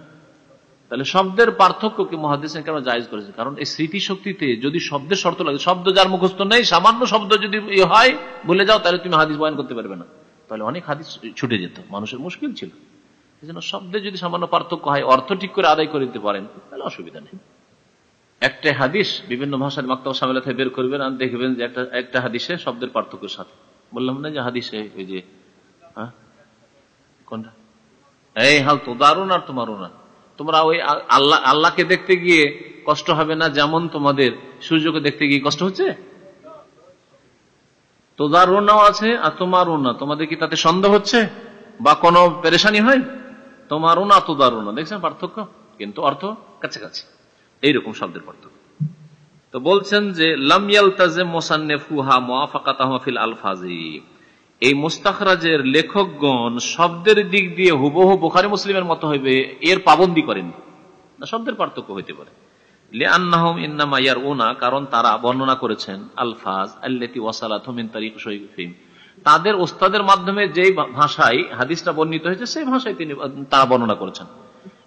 তাহলে শব্দের পার্থক্যকে মহাদিস কেন জায়জ করেছে? কারণ এই স্মৃতিশক্তিতে যদি শব্দের শর্ত লাগে, শব্দ যার মুখস্থ নেই, সামান্য শব্দ যদি হয় বলে যাও, তাহলে তুমি হাদিস বয়ান করতে পারবে না। তাহলে অনেক হাদিস ছুটে যেত, মানুষের মুশকিল ছিল। এই জন্য শব্দে যদি সামান্য পার্থক্য হয়, অর্থ ঠিক করে আদায় করে দিতে পারেন, তাহলে অসুবিধা নেই। একটা হাদিস, বিভিন্ন ভাষার মাক্তাব সামিলা থেকে বের করবেন, আর দেখবেন যে একটা একটা হাদিসে শব্দের পার্থক্যের সাথে। বললাম না যে হাদিসে ওই যে কোনটা? এই হাল তো দারুণ আর তোমরা ওই আল্লাহ আল্লাহকে দেখতে গিয়ে কষ্ট হবে না যেমন তোমাদের সূর্যকে দেখতে গিয়ে কষ্ট হচ্ছে? আছে আর তোমাদের কি তাতে সন্দেহ হচ্ছে? বা কোনো পেরেশানি হয়? তোদারুনা দেখছেন পার্থক্য? কিন্তু অর্থ কাছাকাছি। এইরকম শব্দের পার্থক্য। তো বলছেন যে লামিয়াল তাজে আলফাজি। এই মুস্তাখরাজের লেখকগণ শব্দের দিক দিয়ে হুবহু বোখারি মুসলিমের মতো হইবে, এর পাবন্দি করেন। না, শব্দের পার্থক্য হইতে পারে। কারণ তারা বর্ণনা করেছেন, আলফাজ তাদের ওস্তাদের মাধ্যমে যেই ভাষায় হাদিসটা বর্ণিত হয়েছে, সেই ভাষায় তিনি তারা বর্ণনা করেছেন।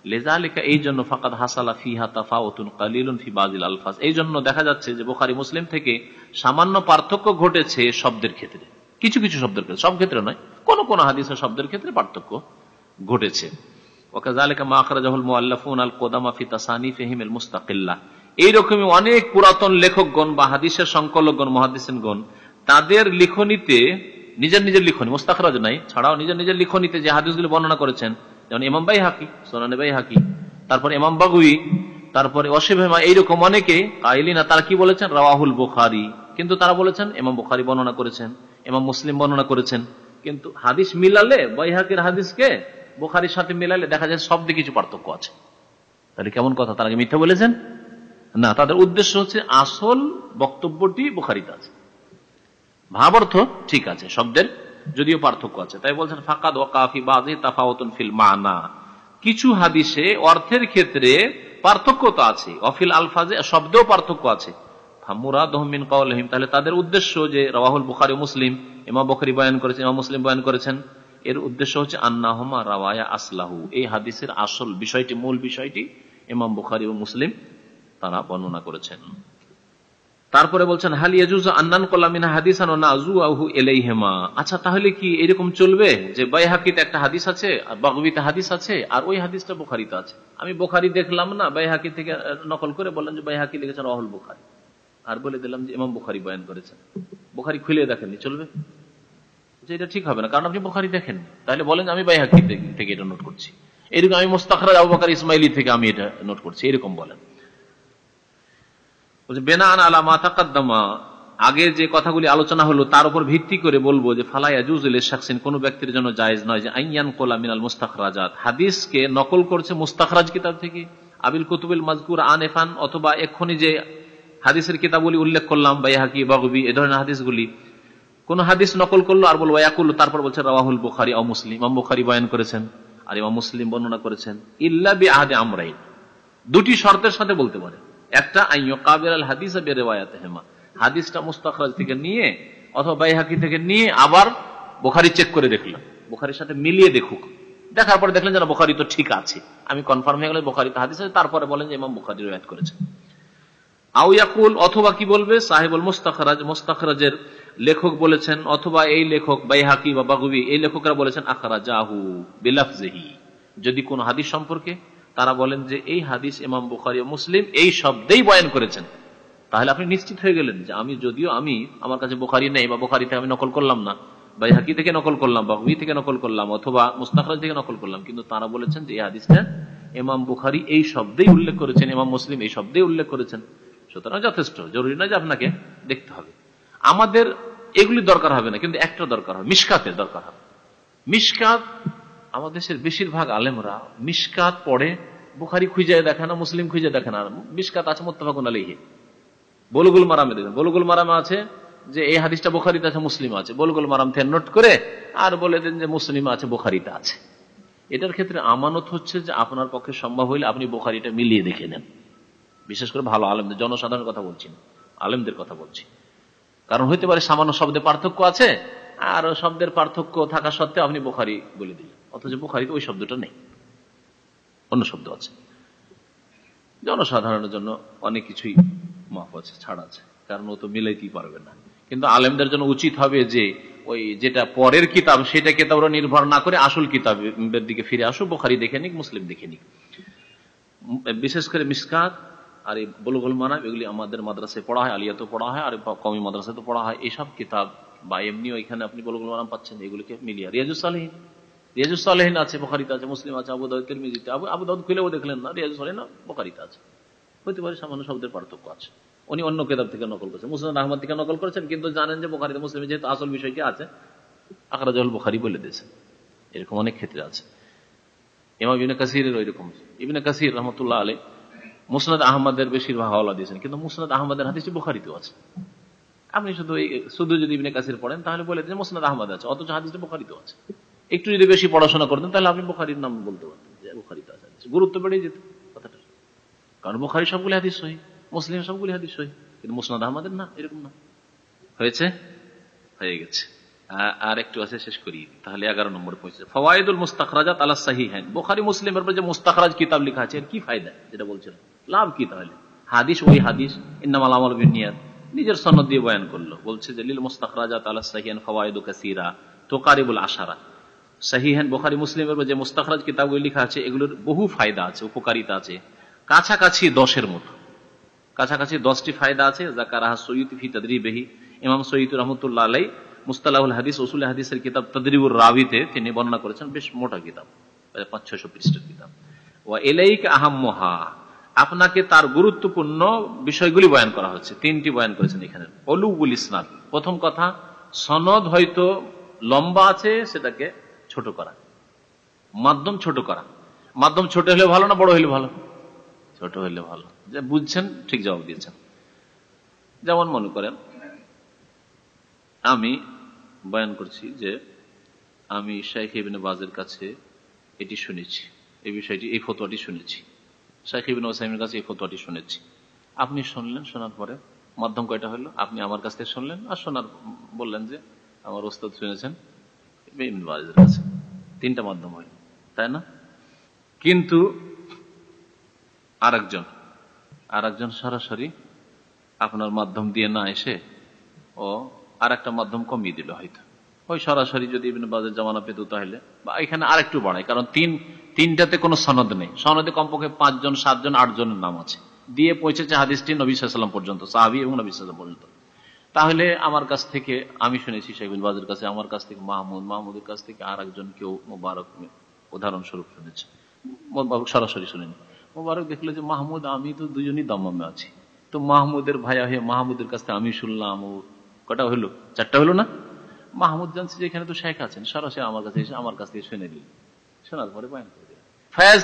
লেজালিকা এই জন্য ফাকাদ হাসালা ফিহা তাফাউতুন কালিলুন ফি বাজিল আলফাজ। এই জন্য দেখা যাচ্ছে যে বোখারি মুসলিম থেকে সামান্য পার্থক্য ঘটেছে শব্দের ক্ষেত্রে। কিছু কিছু শব্দের ক্ষেত্রে, সব ক্ষেত্রে নয়, কোন কোন হাদিসের শব্দের ক্ষেত্রে পার্থক্য ঘটেছে। এইরকমই অনেক পুরাতন লেখকগণ বা হাদিসের সংকলকগণ মহাদিসগণ তাদের নিজের নিজের নাই, ছাড়াও নিজের নিজের লিখনিতে যে হাদিসগুলি বর্ণনা করেছেন, যেমন ইমাম বাই হাকি সোনানে বাই হাকি তারপর ইমাম বাগুই তারপরে অসিভেমা এইরকম অনেকে, কাইলিনা, তারা কি বলেছেন? রাওয়াহুল বুখারি। কিন্তু তারা বলেছেন, ইমাম বুখারি বর্ণনা করেছেন। ইমাম মুসলিম বর্ণনা করেছেন। কিন্তু হাদিস মিলালে, বাইহাকির হাদিসকে বুখারির সাথে মিলালে দেখা যায় শব্দে কিছু পার্থক্য আছে। তাহলে কেমন কথা? তারা মিথ্যা বলেছেন? না, তাদের উদ্দেশ্য হচ্ছে আসল বক্তব্যটি বুখারিতে আছে। ভাব অর্থ ঠিক আছে, শব্দের যদিও পার্থক্য আছে। তাই বলছেন, ফাকাদ ওয়াকাফি বাজি তাফাওতুন ফিল মানা। কিছু হাদিসে অর্থের ক্ষেত্রে পার্থক্য তো আছে। অফিল আলফাজে শব্দেও পার্থক্য আছে। মুরাদহমিন কাউলহিম তাহলে তাদের উদ্দেশ্য যে রাহুল বুখারি মুসলিম ইমা বয়ান করেছেন ইমা মুসলিম বয়ান করেছেন, এর উদ্দেশ্য হচ্ছে আন্নাহমা রাওয়ায়া আসলাহু। এই হাদিসের আসল বিষয়টি, মূল বিষয়টি ইমাম বুখারি ও মুসলিম তারা বর্ণনা করেছেন। তারপরে বলছেন হালিয়াজুজ আন্নান কলামিনা এলাইহেমা আচ্ছা তাহলে কি এরকম চলবে যে বাইহাকিতে একটা হাদিস আছে আর বাগবিতে হাদিস আছে আর ওই হাদিসটা বোখারিতে আছে? আমি বোখারি দেখলাম না, বাইহাকি থেকে নকল করে বললাম যে বাইহাকি লিখেছেন রাহুল বোখারি। আর বলে দিলাম যে ইমাম বুখারি বয়ান করেছেন। বুখারি খুলে দেখেননি, চলবে? যে এটা ঠিক হবে না, কারণ আপনি বুখারি দেখেন তাহলে বলেন আমি বাইহাকি থেকে এটা নোট করছি। এরকম আমি মোস্তাখরাজ আবু বাকার ইসমাইলি থেকে আমি এটা নোট করছি, এরকম বলেন। বেনান আলা মাতাকাদ্দামা আগে যে কথাগুলি আলোচনা হলো তার উপর ভিত্তি করে বলব যে শাকসিন কোন ব্যক্তির জন্য জায়েজ নয় যে আইয়ান কোলা মিনাল মুস্তাখরাজাত। হাদিসকে নকল করছে মুস্তাখরাজ কিতাব থেকে। আবিল কুতুবিল মাজকুর আন এফান অথবা এক্ষুনি যে হাদিসের কিতাবগুলি উল্লেখ করলাম, বাইহাকি, বাগবি, এ ধরনের হাদিসগুলি। কোন হাদিস নকল করল আর বলব ইয়াকুল তারপর বলছে রাহুল বুখারি ও মুসলিম। ইমাম বুখারি বয়ান করেছেন আর ইমাম মুসলিম বর্ণনা করেছেন, ইল্লা বি আহাদে আমরাইন। দুটি শর্তের সাথে বলতে পারে। একটা আল হাদিস হেমা হাদিসটা মুস্তাখরাজ থেকে নিয়ে অথবা বাইহাকি থেকে নিয়ে আবার বোখারি চেক করে দেখলাম। বোখারির সাথে মিলিয়ে দেখুক। দেখার পরে দেখলেন যেন বোখারি তো ঠিক আছে। আমি কনফার্ম হয়ে গেলে বোখারিতে হাদিস আছে। তারপরে বলেন যে ইমাম বোখারি রয়াত করেছেন। আউয়াকুল অথবা কি বলবে? সাহেবুল মুস্তাখরাজ, মুস্তাখরাজের লেখক বলেছেন, অথবা এই লেখক বাইহাকি বা বাগুবি, এই লেখকরা বলেছেন আখরা জাহু বিলাফজেহি। যদি কোন হাদিস সম্পর্কে তারা বলেন যে এই হাদিস ইমাম বুখারি ও মুসলিম এই শব্দেই বয়ান করেছেন, তাহলে আপনি নিশ্চিত হয়ে গেলেন যে আমি, যদিও আমি, আমার কাছে বোখারি নেই বা বোখারিতে আমি নকল করলাম না বা হাকি থেকে নকল করলাম বা হুই থেকে নকল করলাম, অথবা মুস্তাফরাজ থেকে নকল করলাম, কিন্তু তারা বলেছেন যে এই হাদিসটা ইমাম বুখারি এই শব্দেই উল্লেখ করেছেন, ইমাম মুসলিম এই শব্দেই উল্লেখ করেছেন। সুতরাং যথেষ্ট, জরুরি নয় যে আপনাকে দেখতে হবে। আমাদের এগুলি দরকার হবে না, কিন্তু একটা দরকার হবে মিসকাতের দরকার হবে। মিসকাত আমাদের দেশের বেশিরভাগ আলেমরা মিসকাত পড়ে, বুখারি খুঁজে দেখে না, মুসলিম খুঁজে দেখে না। মিসকাত আছে, মোত্তাফাকুন আলিহি বলগুল মারামে দেখেন বলগুল মারামে আছে যে, এই হাদিসটা বুখারিতে আছে, মুসলিম আছে। বলগুল মারাম থেকে নোট করে আর বলে দেন যে, মুসলিম আছে, বুখারিতে আছে। এটার ক্ষেত্রে আমানত হচ্ছে যে, আপনার পক্ষে সম্ভব হইলে আপনি বোখারিটা মিলিয়ে দেখে নেন। বিশেষ করে ভালো আলেমদের, জনসাধারণের কথা বলছি না, আলেমদের কথা বলছি। কারণ হইতে পারে সামান্য শব্দে পার্থক্য আছে আর শব্দের পার্থক্য থাকা সত্ত্বেও আপনি বোখারি বলে দিলেন, অথচ বোখারিতে ওই শব্দটা নেই। অন্য শব্দ আছে। জনসাধারণের জন্য অনেক কিছুই মাফ আছে ছাড় আছে, কারণ ও তো মিলাইতেই পারবে না। কিন্তু আলেমদের জন্য উচিত হবে যে, ওই যেটা পরের কিতাব, সেটা কিতাবরা নির্ভর না করে আসল কিতাবের দিকে ফিরে আসো বোখারি দেখে নিক, মুসলিম দেখে নিক। বিশেষ করে মিসকাত আর এই বলুগল মানাব, এগুলি আমাদের মাদ্রাসায় পড়া হয়, আলিয়াতেও পড়া হয়, আর কমি মাদ্রাসাতে পড়া হয়। এইসব কিতাব বা এমনিও এখানে আপনি বলুগল মানাম পাচ্ছেন, এগুলিকে মিলিয়ে। রিয়াজুসালহীন রিয়াজুসালহীন আছে, বোখারিতে আছে, মুসলিম আছে, আবু দাউদ, তিরমিজিতে। আবু আবু দাউদ খুলেও দেখলেন না রিয়াজুসালহীন বোখারিতে আছে। হইতে পারে সামান্য শব্দের পার্থক্য আছে। উনি অন্য কেতাব থেকে নকল করেছেন। মুসলিম আহমদ থেকে নকল করেছেন, কিন্তু জানেন যে বোখারিতে মুসলিম যেহেতু আসল বিষয়টি আছে আকরা আকরাজল বোখারি বলে দিয়েছেন। এরকম অনেক ক্ষেত্রে আছে। ইমাম ইবিনে কাসিরের ওই রকম ইবিনে কাসির রহমতুল্লাহ আলী মুসনাদ আহমদের বেশিরভাগ হাওলা দিয়েছেন, কিন্তু মুসনাদ আহমদের হাদিসটি বোখারিতেও আছে। আপনি শুধু শুধু যদি ইবিনে কাসির পড়েন, তাহলে বলে দিন মুসনাদ আহমদ আছে, অথচ হাদিসটি বোখারিতেও আছে। একটু যদি বেশি পড়াশোনা করতেন তাহলে আপনি বোখারির নাম বলতে পারতেন বোখারিতে আছে গুরুত্ব বেড়ে যেত কথাটা। কারণ বোখারি সবগুলি হাদিস সহি, মুসলিম সবগুলি হাদিস সহি, কিন্তু মুসনাদ আহমদের না, এরকম না। হয়েছে? হয়ে গেছে। আর একটু আছে, শেষ করি। তাহলে এগারো নম্বর পৌঁছে ফওয়াইদুল মুস্তাখরাজাত আলা সাহি হ্যাঁ বোখারি মুসলিমের যে মুস্তাখরাজ কিতাব লেখা আছে, এর কি ফায়দা, যেটা বলছিলাম? লাভ কি তাহলে? হাদিস ওই হাদিস, ইন্নামাল আমল বিনিয়াদ নিজের সনদ দিয়ে বয়ান করল। বলছে যে, লিল মুস্তাখরাজাত আলা সাহিয়ান ফওয়াইদু কাসীরা তোকারিবুল আশারা। সাহিহান বোখারি, মুসলিমের যে মুস্তাখরাজ কিতাবগুলি লেখা আছে, এগুলোর বহু ফায়দা আছে, উপকারিতা আছে। কাছাকাছি দশের মতো। কাছাকাছি দশটি ফায়দা আছে। জাকারাহা সৈয়দ ফি তদরিবেহি। ইমাম সৈয়দ রহমতুল্লাহ আলাই মুস্তালাহুল হাদিস ওসুল হাদিসের কিতাব তদরিবুর রাবিতে তিনি বর্ণনা করেছেন। বেশ মোটা কিতাব। পাঁচ ছয়শো পৃষ্ঠার কিতাব। ও এলাইক আহাম্মহা। আপনাকে তার গুরুত্বপূর্ণ বিষয়গুলি বয়ান করা হচ্ছে। তিনটি বয়ান করেছেন এখানে। অলুবুল ইসনাদ। প্রথম কথা, সনদ হয়তো লম্বা আছে, সেটাকে ছোট করা। মাধ্যম ছোট করা। মাধ্যম ছোট হলে ভালো না বড় হলে ভালো? ছোট হইলে ভালো। যে বুঝছেন, ঠিক জবাব দিয়েছেন। যেমন মনে করেন, আমি বয়ান করছি যে, আমি ইবিন বাজের কাছে এটি শুনেছি। এই বিষয়টি, এই ফতোয়াটি শুনেছি। শাইখ ওসাইমের কাছে এই ফতোয়াটি শুনেছি। আপনি শুনলেন, শোনার পরে মাধ্যম কয়টা হলো? আপনি আমার কাছ থেকে শুনলেন আর শোনার বললেন যে আমার ওস্তাদ শুনেছেন কাছে। তিনটা মাধ্যম হইল তাই না? কিন্তু আরেকজন আরেকজন সরাসরি আপনার মাধ্যম দিয়ে না এসে ও আর একটা মাধ্যম কমিয়ে দিল হয়তো। ওই সরাসরি যদি ইবিন বাজার জামানা পেত তাহলে। বা এখানে আরেকটু বাড়ায় কারণ তিন, তিনটাতে কোনো সনদ নেই। সনদে কমপক্ষে পাঁচজন, সাতজন, আটজনের নাম আছে। দিয়ে পৌঁছেছে হাদিসটি নবী সাল্লাম পর্যন্ত, সাহাবি এবং নবী সাল্লাম পর্যন্ত। তাহলে আমার কাছ থেকে, আমি শুনেছি শেখবিন বাজের কাছে, আমার কাছ থেকে মাহমুদ, মাহমুদের কাছ থেকে আর একজন কেউ মোবারক উদাহরণস্বরূপ শুনেছে। মোবারক সরাসরি শুনেনি। মোবারক দেখল যে মাহমুদ, আমি তো দুজনই দমামে আছি। তো মাহমুদের ভাইয়া হয়ে মাহমুদের কাছ থেকে আমি শুনলাম, ও কটা হলো চারটা হলো না? মাহমুদ জানছে যে এখানে তো শেখ আছেন সারা সরাসরি আমার কাছে এসে আমার কাছ থেকে শুনে দিল শোনার পরে বয়ান করে দিল। ফয়াজ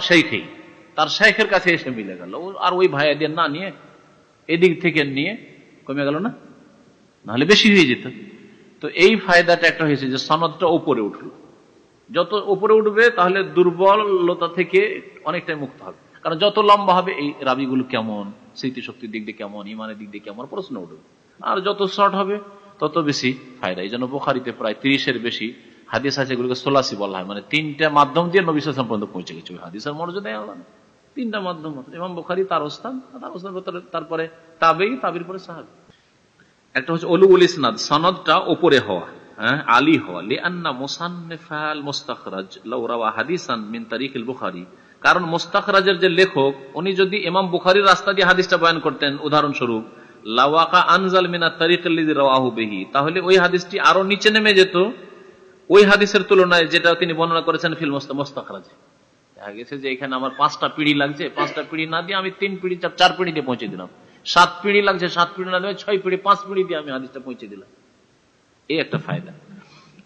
শেখেই তার শেখের কাছে এসে মিলে গেল। আর ওই ভাইয়া দিয়ে না নিয়ে, এদিক থেকে নিয়ে কমে গেল না? নাহলে বেশি হয়ে যেত। তো এই ফায়দাটা একটা হয়েছে যে সনদটা উপরে উঠল। যত উপরে উঠবে, তাহলে দুর্বলতা থেকে অনেকটাই মুক্ত হবে। কারণ যত লম্বা হবে, এই রাবিগুলো কেমন, স্মৃতিশক্তির দিক দিয়ে কেমন, ইমানের দিক দিয়ে কেমন, প্রশ্ন উঠবে। আর যত শর্ট হবে তত বেশি ফায়দা। এই জন্য বোখারিতে প্রায় তিরিশের বেশি হাদিস আছে, এগুলোকে সোলাসি বলা হয়। মানে তিনটা মাধ্যম দিয়ে নবী পর্যন্ত পৌঁছে গেছে। ওই হাদিসের মর্যাদায় আলাদা তিনটা মাধ্যম এবং বোখারি, তার ওস্তান তার ওস্তান তারপরে তাবেই, তাবির পরে সাহাবি। একটা হচ্ছে অলুল ইসনাদ, সনদটা ওপরে হওয়া হ্যাঁ আলী হওয়া। লিআন্না মুসান্নিফাল মুস্তাখরাজ, লাউ রাওয়া হাদিসান মিন তারিকিল বুখারী। কারণ মুস্তাখরাজের যে লেখক, উনি যদি ইমাম বুখারীর রাস্তা দিয়ে হাদিসটা বয়ান করতেন, উদাহরণস্বরূপ লাওয়াকা আনজাল মিনা তাহলে ওই হাদিসটি আরও নিচে নেমে যেত। ওই হাদিসের তুলনায় যেটা তিনি বর্ণনা করেছেন ফিল দেখা গেছে যে এখানে আমার পাঁচটা লাগছে। পাঁচটা না দিয়ে আমি তিন চার দিয়ে পৌঁছে দিলাম। সাত লাগছে, সাত না দিয়ে ছয় পাঁচ পিড়ি দিয়ে আমি হাদিসটা পৌঁছে দিলাম। এই একটা ফায়দা।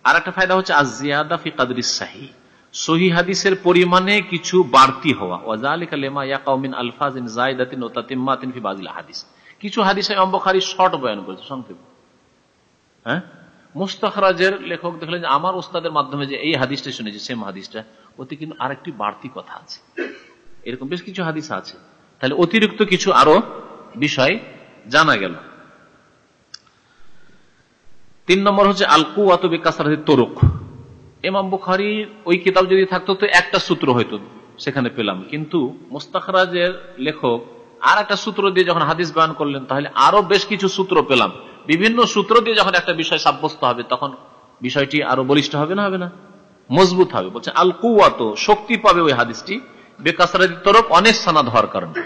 আর একটা ফায়দা হচ্ছে আজিয়াদা ফি কাদরি সাহি। সহি হাদিসের পরিমাণে কিছু বাড়তি হওয়া। ওয়াজালিকা লেমা ইয়াকাউমিন আলফাজিন জায়দাতিন ও তাতিম্মাতিন ফি বাজিল হাদিস। কিছু হাদিসে অম্বখারি শর্ট বয়ান করেছে, সংক্ষেপ। হ্যাঁ? মুস্তাখরাজের লেখক দেখলেন যে আমার ওস্তাদের মাধ্যমে যে এই হাদিসটা শুনেছি সেম হাদিসটা, ওতে কিন্তু আরেকটি বাড়তি কথা আছে। এরকম বেশ কিছু হাদিস আছে। তাহলে অতিরিক্ত কিছু আরও বিষয় জানা গেল। তিন নম্বর হচ্ছে আলকু আতবি কাসারাতি তরুক। এমাম বুখারির ওই কিতাব যদি থাকতো, তো একটা সূত্র হয়তো সেখানে পেলাম। কিন্তু মুস্তাখরাজের লেখক আর একটা সূত্র দিয়ে যখন হাদিস বয়ান করলেন, তাহলে আরও বেশ কিছু সূত্র পেলাম। বিভিন্ন সূত্র দিয়ে যখন একটা বিষয় সাব্যস্ত হবে, তখন বিষয়টি আরও বলিষ্ঠ হবে না হবে না? মজবুত হবে। বলছে আল কুয়াত শক্তি পাবে ওই হাদিসটি। তরফ অনেক সনাদ হওয়ার কারণে।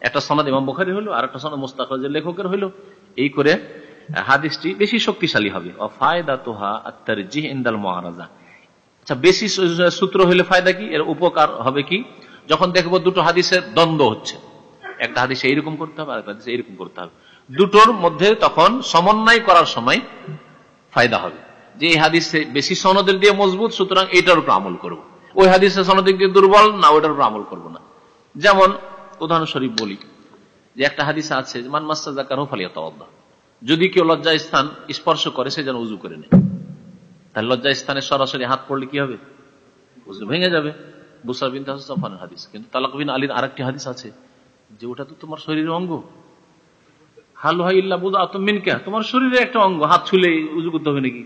একটা সনাদ ইমাম হলো আর একটা সনাদ লেখকের হইল। এই করে হাদিসটি বেশি শক্তিশালী হবে। আচ্ছা বেশি সূত্র হইলে ফায়দা কি? এর উপকার হবে কি? যখন দেখব দুটো হাদিসের দ্বন্দ্ব হচ্ছে। একটা হাদিসে এইরকম করতে হবে, আর একটা হাদিসে এইরকম করতে হবে। দুটোর মধ্যে তখন সমন্বয় করার সময় ফায়দা হবে। যে এই হাদিসে বেশি সনদের দিয়ে মজবুত, সুতরাং এটার উপর আমল করব। ওই হাদিসে সনদের দিয়ে দুর্বল, না, ওইটার উপর আমল করব না। যেমন উদাহরণস্বরূপ বলি যে একটা হাদিস আছে মান মাস্তা জাকার ফালিয়া তওয়াদ্দা যদি কেউ লজ্জা স্থান স্পর্শ করে, সে যেন উজু করে নেয়। তাহলে লজ্জা স্থানে সরাসরি হাত পড়লে কি হবে? উজু ভেঙে যাবে। বুসার বিন হাদিস। কিন্তু তালাক বিন আলীর আরেকটি হাদিস আছে যে ওটা তো তোমার শরীরের অঙ্গ। হালু হাইল্লা বুধ আতমিনকা তোমার শরীরের একটা অঙ্গ। হাত ছুলে উজু করতে হবে নাকি?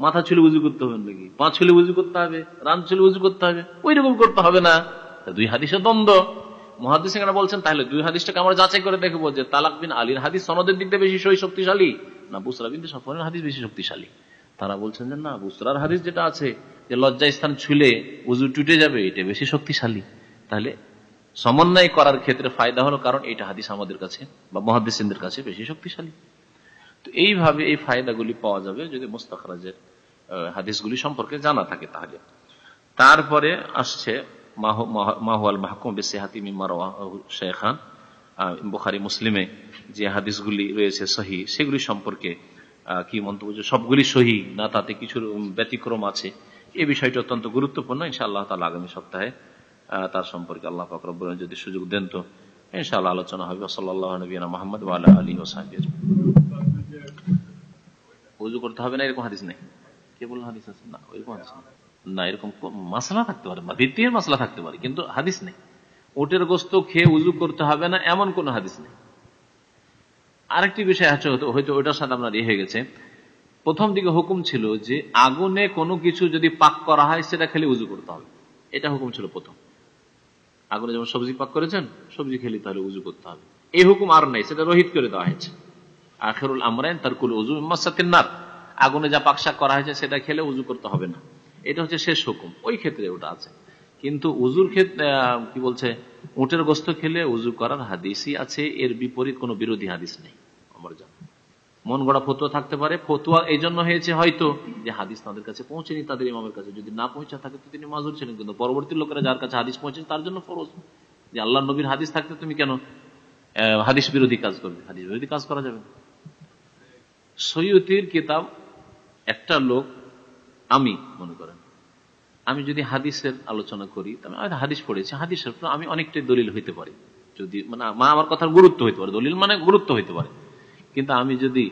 মাথা ছুলে উজু করতে হবে নাকি? পা ছুলে উজু করতে হবে? রান ছুলে উজু করতে হবে? ওই রকম করতে হবে না। দুই হাদিসের দ্বন্দ্ব। মহাদিস বলছেন, তাহলে দুই হাদিসটাকে আমরা যাচাই করে দেখব যে তালাক বিন আলীর হাদিস সনদের দিক দিয়ে বেশি সই শক্তিশালী না বুসরা বিন সফরের হাদিস বেশি শক্তিশালী? তারা বলছেন যে না, বুসরার হাদিস যেটা আছে যে লজ্জা স্থান ছুলে উজু টুটে যাবে, এটা বেশি শক্তিশালী। তাহলে সমন্বয় করার ক্ষেত্রে ফায়দা হলো, কারণ এটা হাদিস আমাদের কাছে বা মহাদিসদের কাছে বেশি শক্তিশালী। তো এইভাবে এই ফায়দাগুলি পাওয়া যাবে যদি মোস্তাখরাজের হাদিসগুলি সম্পর্কে জানা থাকে তাহলে। তারপরে আসছে মাহুয়াল মাহকুম বেসে হাতিমি মারওয়া শেখান বুখারি, মুসলিমে যে হাদিসগুলি রয়েছে সহি, সেগুলি সম্পর্কে কি মন্তব্য সবগুলি সহি না তাতে কিছু ব্যতিক্রম আছে, এ বিষয়টি অত্যন্ত গুরুত্বপূর্ণ। ইনশাআল্লাহ তালা আগামী সপ্তাহে তার সম্পর্কে আল্লাহ ফাকরব যদি সুযোগ দেন তো ইনশাআল্লাহ আলোচনা হবে। সাল্লাহ নবীনা মোহাম্মদ আলী ওসাহি উজু করতে হবে না, এরকম হাদিস নেই। কে হাদিস আছে? না হাদিস নেই। না, এরকম থাকতে পারে ভিত্তির থাকতে পারে, কিন্তু হাদিস নেই। গোস্ত খেয়ে উজু করতে হবে না, এমন কোন হাদিস নেই। আরেকটি বিষয় আছে, হয়তো ওইটার সাথে আপনার ইয়ে হয়ে গেছে। প্রথম দিকে হুকুম ছিল যে, আগুনে কোনো কিছু যদি পাক করা হয়, সেটা খেলে উজু করতে হবে। এটা হুকুম ছিল প্রথম। আগুনে যেমন সবজি পাক করেছেন, সবজি খেলে তাহলে উজু করতে হবে। এই হুকুম আর নাই, সেটা রোহিত করে দেওয়া হয়েছে। আখেরুল আমরাইন তার কুল উজু মাসাতিনার আগুনে যা পাকশাক করা হয়েছে, সেটা খেলে উজু করতে হবে না। এটা হচ্ছে শেষ হুকুম, ওই ক্ষেত্রে ওটা আছে। কিন্তু উজুর ক্ষেত্রে কি বলছে, উটের গোস্ত খেলে উজু করার হাদিসই আছে, এর বিপরীত কোনো বিরোধী হাদিস নেই আমার জানা। মন গড়া ফতুয়া থাকতে পারে। ফতুয়া এই জন্য হয়েছে হয়তো যে হাদিস তাদের কাছে পৌঁছেনি, তাদের ইমামের কাছে। যদি না পৌঁছা থাকে তো তিনি মাজুর ছিলেন। কিন্তু পরবর্তী লোকেরা যার কাছে হাদিস পৌঁছে তার জন্য ফরজ। যে আল্লাহ নবীর হাদিস থাকতে তুমি কেন হাদিস বিরোধী কাজ করবে? হাদিস বিরোধী কাজ করা যাবে সৈয়তির কিতাব, একটা লোক, আমি মনে করেন, আমি যদি হাদিসের আলোচনা করি আমি হাদিস পড়েছি। হাদিসের আমি অনেকটাই দলিল হইতে পারি। যদি মানে আমার কথার গুরুত্ব হইতে পারে। দলিল মানে গুরুত্ব হইতে পারে। কিন্তু আমি যদি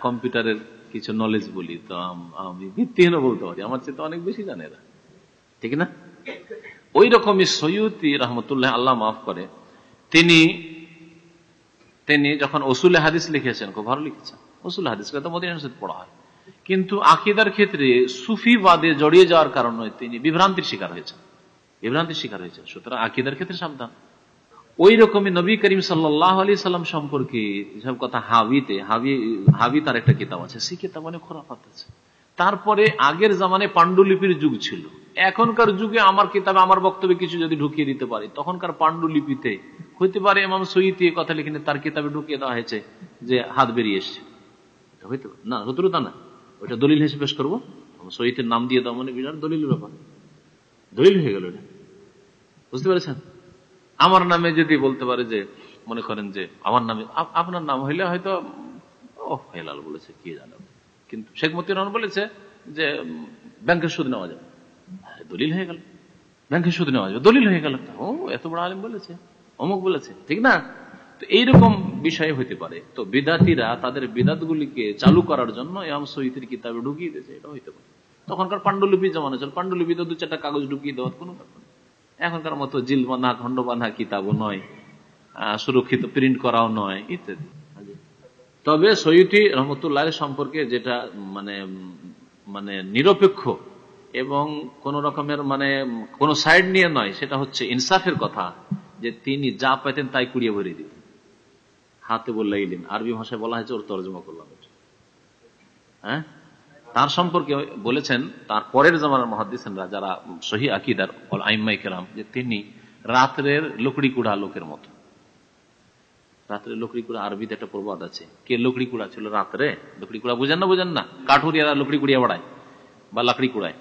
কম্পিউটারের কিছু নলেজ বলি, তো আমি ভিত্তিহীন বলতে পারি। আমার চেয়ে তো অনেক বেশি জানে এরা। ঠিক না? ওই রকমই সৈয়দি রহমতুল্লাহ আল্লাহ মাফ করে, তিনি তিনি যখন ওসুল হাদিস লিখেছেন, খুব ভালো লিখেছেন। ওসুল হাদিস পড়া হয়। কিন্তু আকিদার ক্ষেত্রে সুফিবাদে জড়িয়ে যাওয়ার কারণে তিনি বিভ্রান্তির শিকার হয়েছেন। বিভ্রান্তির শিকার হয়েছেন। সুতরাং আকিদার ক্ষেত্রে সাবধান। ওই রকমই নবী করিম সাল্লাহ আলি সাল্লাম সম্পর্কে সব কথা হাবিতে, হাবি হাবি তার একটা কিতাব আছে, সেই কিতাব অনেক খোরাফাত আছে। তারপরে আগের জামানে পাণ্ডুলিপির যুগ ছিল। এখনকার যুগে আমার কিতাবে, আমার বক্তব্যে কিছু যদি ঢুকিয়ে দিতে পারি, তখনকার পাণ্ডুলিপিতে হইতে পারে এমাম সৈতি কথা লিখে তার কিতাবে ঢুকিয়ে দেওয়া হয়েছে যে হাত বেরিয়ে এসছে। হইতে না, শত্রুতা না। ওইটা দলিল হিসেবে পেশ করব। শহীদের নাম দিয়ে দাও মানে বিরাট দলিল ব্যাপার। দলিল হয়ে গেল এটা। বুঝতে পেরেছেন? আমার নামে যদি বলতে পারে যে, মনে করেন যে, আমার নামে আপনার নাম হইলে হয়তো, ও, হেলাল বলেছে, কি জানো। কিন্তু শেখ মতি রহমান বলেছে যে, ব্যাংকের সুদ নেওয়া যাবে। দলিল হয়ে গেল। ব্যাংকের সুদ নেওয়া যাবে, দলিল হয়ে গেল। ও, এত বড় আলিম বলেছে, অমুক বলেছে, ঠিক না? তো এইরকম বিষয় হইতে পারে। তো বিদাতিরা তাদের বিদাত গুলিকে চালু করার জন্য এম সহিতের কিতাবে ঢুকিয়ে দিয়েছে এটা হইতে পারে। তখনকার পাণ্ডুলিপি জমানো ছিল পাণ্ডুলিপিতে দু চারটা কাগজ ঢুকিয়ে দেওয়ার কোনো ব্যাপার এখনকার মতো জিল বাঁধা খন্ড বাঁধা কিতাবও নয় সুরক্ষিত প্রিন্ট করাও নয়, ইত্যাদি। তবে সৈয়দি রহমতুল্লাহ সম্পর্কে যেটা মানে মানে নিরপেক্ষ এবং কোন রকমের মানে কোন সাইড নিয়ে নয়, সেটা হচ্ছে ইনসাফের কথা, যে তিনি যা পেতেন তাই কুড়িয়ে ভরিয়ে দিতেন। হাতে বললে আরবি ভাষায় বলা হয়েছে, ওর তর্জমা করলাম। হ্যাঁ? তার সম্পর্কে বলেছেন, তার পরের জামানার মহাদিসেনরা যারা সহি আকিদার আইম্মাই কেরাম, যে তিনি রাত্রের লকড়ি কুড়া লোকের মতো। রাত্রে লকড়ি কুড়া আরবিতে একটা প্রবাদ আছে। কে লকড়ি কুড়া ছিল রাত্রে? লকড়ি কুড়া বুঝেন না বুঝেন না? কাঠুরিয়ারা লকড়ি কুড়িয়া বাড়ায় বা লাকড়ি কুড়ায়।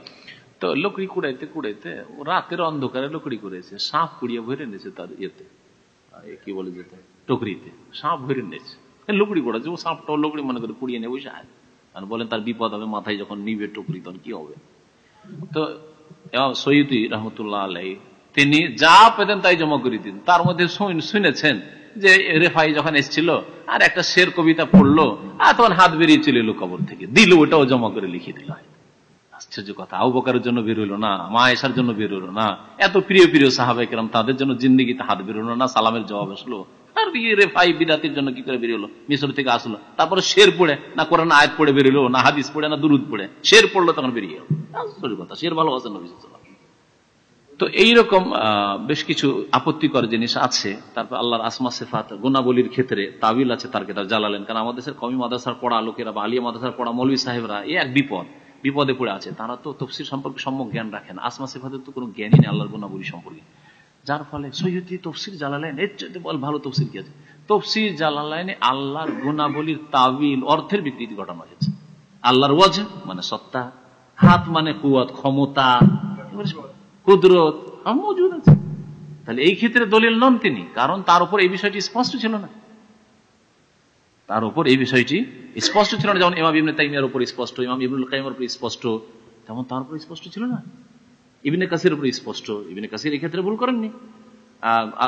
তো লকড়ি কুড়াইতে কুড়াইতে রাতের অন্ধকারে লকড়ি কুড়াইছে, সাপ কুড়িয়ে ভরে নিয়েছে তার ইয়েতে। কি বলে যেতে? টকরিতে। সাপ ভরে নিয়েছে লুকড়ি কুড়াচ্ছে, ও সাপটাও লুকড়ি মনে করে কুড়িয়ে নেবে বসে আর বলেন তার বিপদ হবে, মাথায় যখন নিবে টুকরি, তখন কি হবে? তো সৈয়দি রহমতুল্লাহ আলাই তিনি যা পেতেন তাই জমা করে দিন তার মধ্যে শুনেছেন যে রেফাই যখন এসছিল, আর একটা শের কবিতা পড়ল, আর তখন হাত বেরিয়ে চলে এলো কবর থেকে। দিল ওটাও জমা করে লিখে দিল। আশ্চর্য কথা, আবু বকারের জন্য বের হইল না, মা এসার জন্য বের হইল না। এত প্রিয় প্রিয় সাহাবাই কেরাম, তাদের জন্য জিন্দিগিতে হাত বেরোলো না, সালামের জবাব আসলো। আর রে ভাই বিরাতির জন্য কি করে থেকে আসলো। তারপরে শের পড়ে, না কোরআন আয়াত পড়ে না হাদিস পড়ে, না দুরুদ পড়ে। শের পড়ল, তখন বেরিয়ে কথা, শের ভালোবাসেন। তো এইরকম বেশ কিছু আপত্তিকর জিনিস আছে। তারপর আল্লাহর আসমা সেফাত, গুণাবলীর ক্ষেত্রে তাবিল আছে তার কেতাব জ্বালালেন কারণ আমাদের দেশের কমি মাদ্রাসার পড়া লোকেরা বা আলিয়া মাদ্রাসার পড়া মৌলভী সাহেবরা এই এক বিপদ। বিপদে পড়ে আছে। তারা তো তফসির সম্পর্কে সম্যক জ্ঞান রাখেন আসমা সেফাতের তো কোনো জ্ঞানই নেই আল্লাহর গুণাবলী সম্পর্কে। যার ফলে সৈয়দি তফসির জালালেন এর চাইতে বল ভালো তফসির কি আছে? তফসির জালালাইনে আল্লাহর গুণাবলীর তাবিল, অর্থের বিকৃতি ঘটানো হয়েছে। আল্লাহর ওয়াজ মানে সত্তা, হাত মানে কুয়াত, ক্ষমতা, কুদরত মজুদ আছে। তাহলে এই ক্ষেত্রে দলিল নন তিনি, কারণ তার উপর এই বিষয়টি স্পষ্ট ছিল না। তার উপর এই বিষয়টি স্পষ্ট ছিল না, যেমন ইমাম ইবনে তাইমিয়ার উপর স্পষ্ট, ইমাম ইবনুল কাইমের উপর স্পষ্ট, তেমন তার উপর স্পষ্ট ছিল না। ইবনে কাসির উপর স্পষ্ট। ইবনে কাসির এই ক্ষেত্রে ভুল করেননি।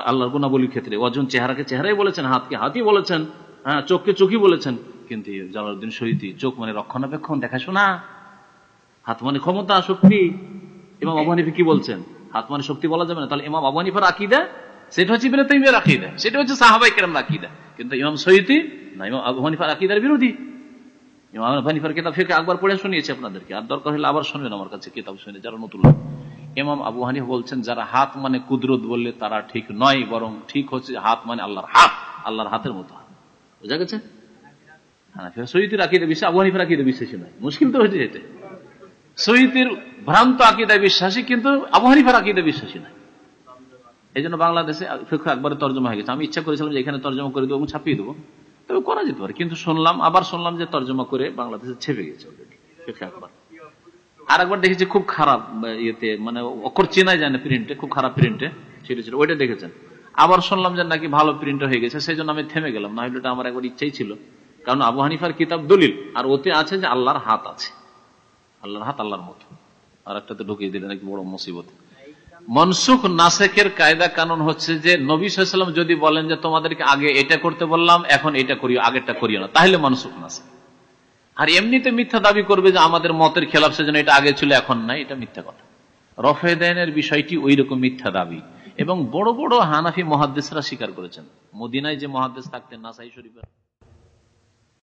আল্লাহর গুণাবলীর ক্ষেত্রে। ওজন চেহারাকে চেহারাই বলেছেন, হাতকে হাতই বলেছেন হ্যাঁ চোখকে চোখই বলেছেন। কিন্তু জালালউদ্দিন শহীদ চোখ মানে রক্ষণাবেক্ষণ, দেখাশোনা। হাত মানে ক্ষমতা, শক্তি। ইমাম আবু কি বলছেন? হাত মানে শক্তি বলা যাবে না। তাহলে ইমাম আবু হানিফার আকিদা, সেটা হচ্ছে ইবনে তাইমিয়ার আকিদা, সেটা হচ্ছে সাহাবাই কেরাম আকিদা। কিন্তু ইমাম সৈয়দি, না, ইমাম আবু হানিফার আকিদার বিরোধী। ইমাম আবু কিতাব ফিকে একবার পড়ে শুনিয়েছি আপনাদেরকে। আর দরকার হলে আবার শুনবেন আমার কাছে কিতাব শুনে, যারা নতুন। ইমাম আবু হানিফ বলছেন, যারা হাত মানে কুদরত বললে তারা ঠিক নয়, বরং ঠিক হচ্ছে হাত মানে আল্লাহর হাত, আল্লাহর হাতের মতো হাত। বুঝা গেছে? কিন্তু বিশ্বাসী নয়। এই জন্য বাংলাদেশে একবারে তর্জমা হয়ে গেছে। আমি ইচ্ছা করেছিলাম যে এখানে তর্জমা করে দেবো ছাপিয়ে দেবো। তবে করা যেতে পারে। কিন্তু শুনলাম, আবার শুনলাম যে তর্জমা করে বাংলাদেশে ছেপে গেছে অলরেডি একবার। আর একবার দেখেছি খুব খারাপ ইয়েতে মানে অক্ষর চেনাই যায় না প্রিন্টে খুব খারাপ প্রিন্টে ছিল ছিল, ওইটা দেখেছেন। আবার শুনলাম যে নাকি ভালো প্রিন্ট হয়ে গেছে সেই জন্য আমি থেমে গেলাম না এটা আমার একবার ইচ্ছাই ছিল। কারণ আবু হানিফার কিতাব দলিল, আর ওতে আছে যে আল্লাহর হাত আছে। আল্লাহর হাত আল্লাহর মতো। আর একটাতে ঢুকিয়ে দিলেন এক বড় মুসিবত। মনসুখ নাসেকের কায়দা কানুন হচ্ছে যে, নবী সাল্লাম যদি বলেন যে তোমাদেরকে আগে এটা করতে বললাম, এখন এটা করিও, আগেরটা করিও না। তাহলে মনসুখ নাসেক। আর এমনিতে মিথ্যা দাবি করবে যে আমাদের মতের খেলাফ সেজন্য এটা আগে ছিল, এখন নাই, এটা মিথ্যা কথা। রফেদাইনের বিষয়টি ওই রকম মিথ্যা দাবি। এবং বড় বড় হানাফি মহাদ্দেশরা স্বীকার করেছেন। মদিনায় যে মহাদ্দেশ থাকতেন, নাসাই শরীফের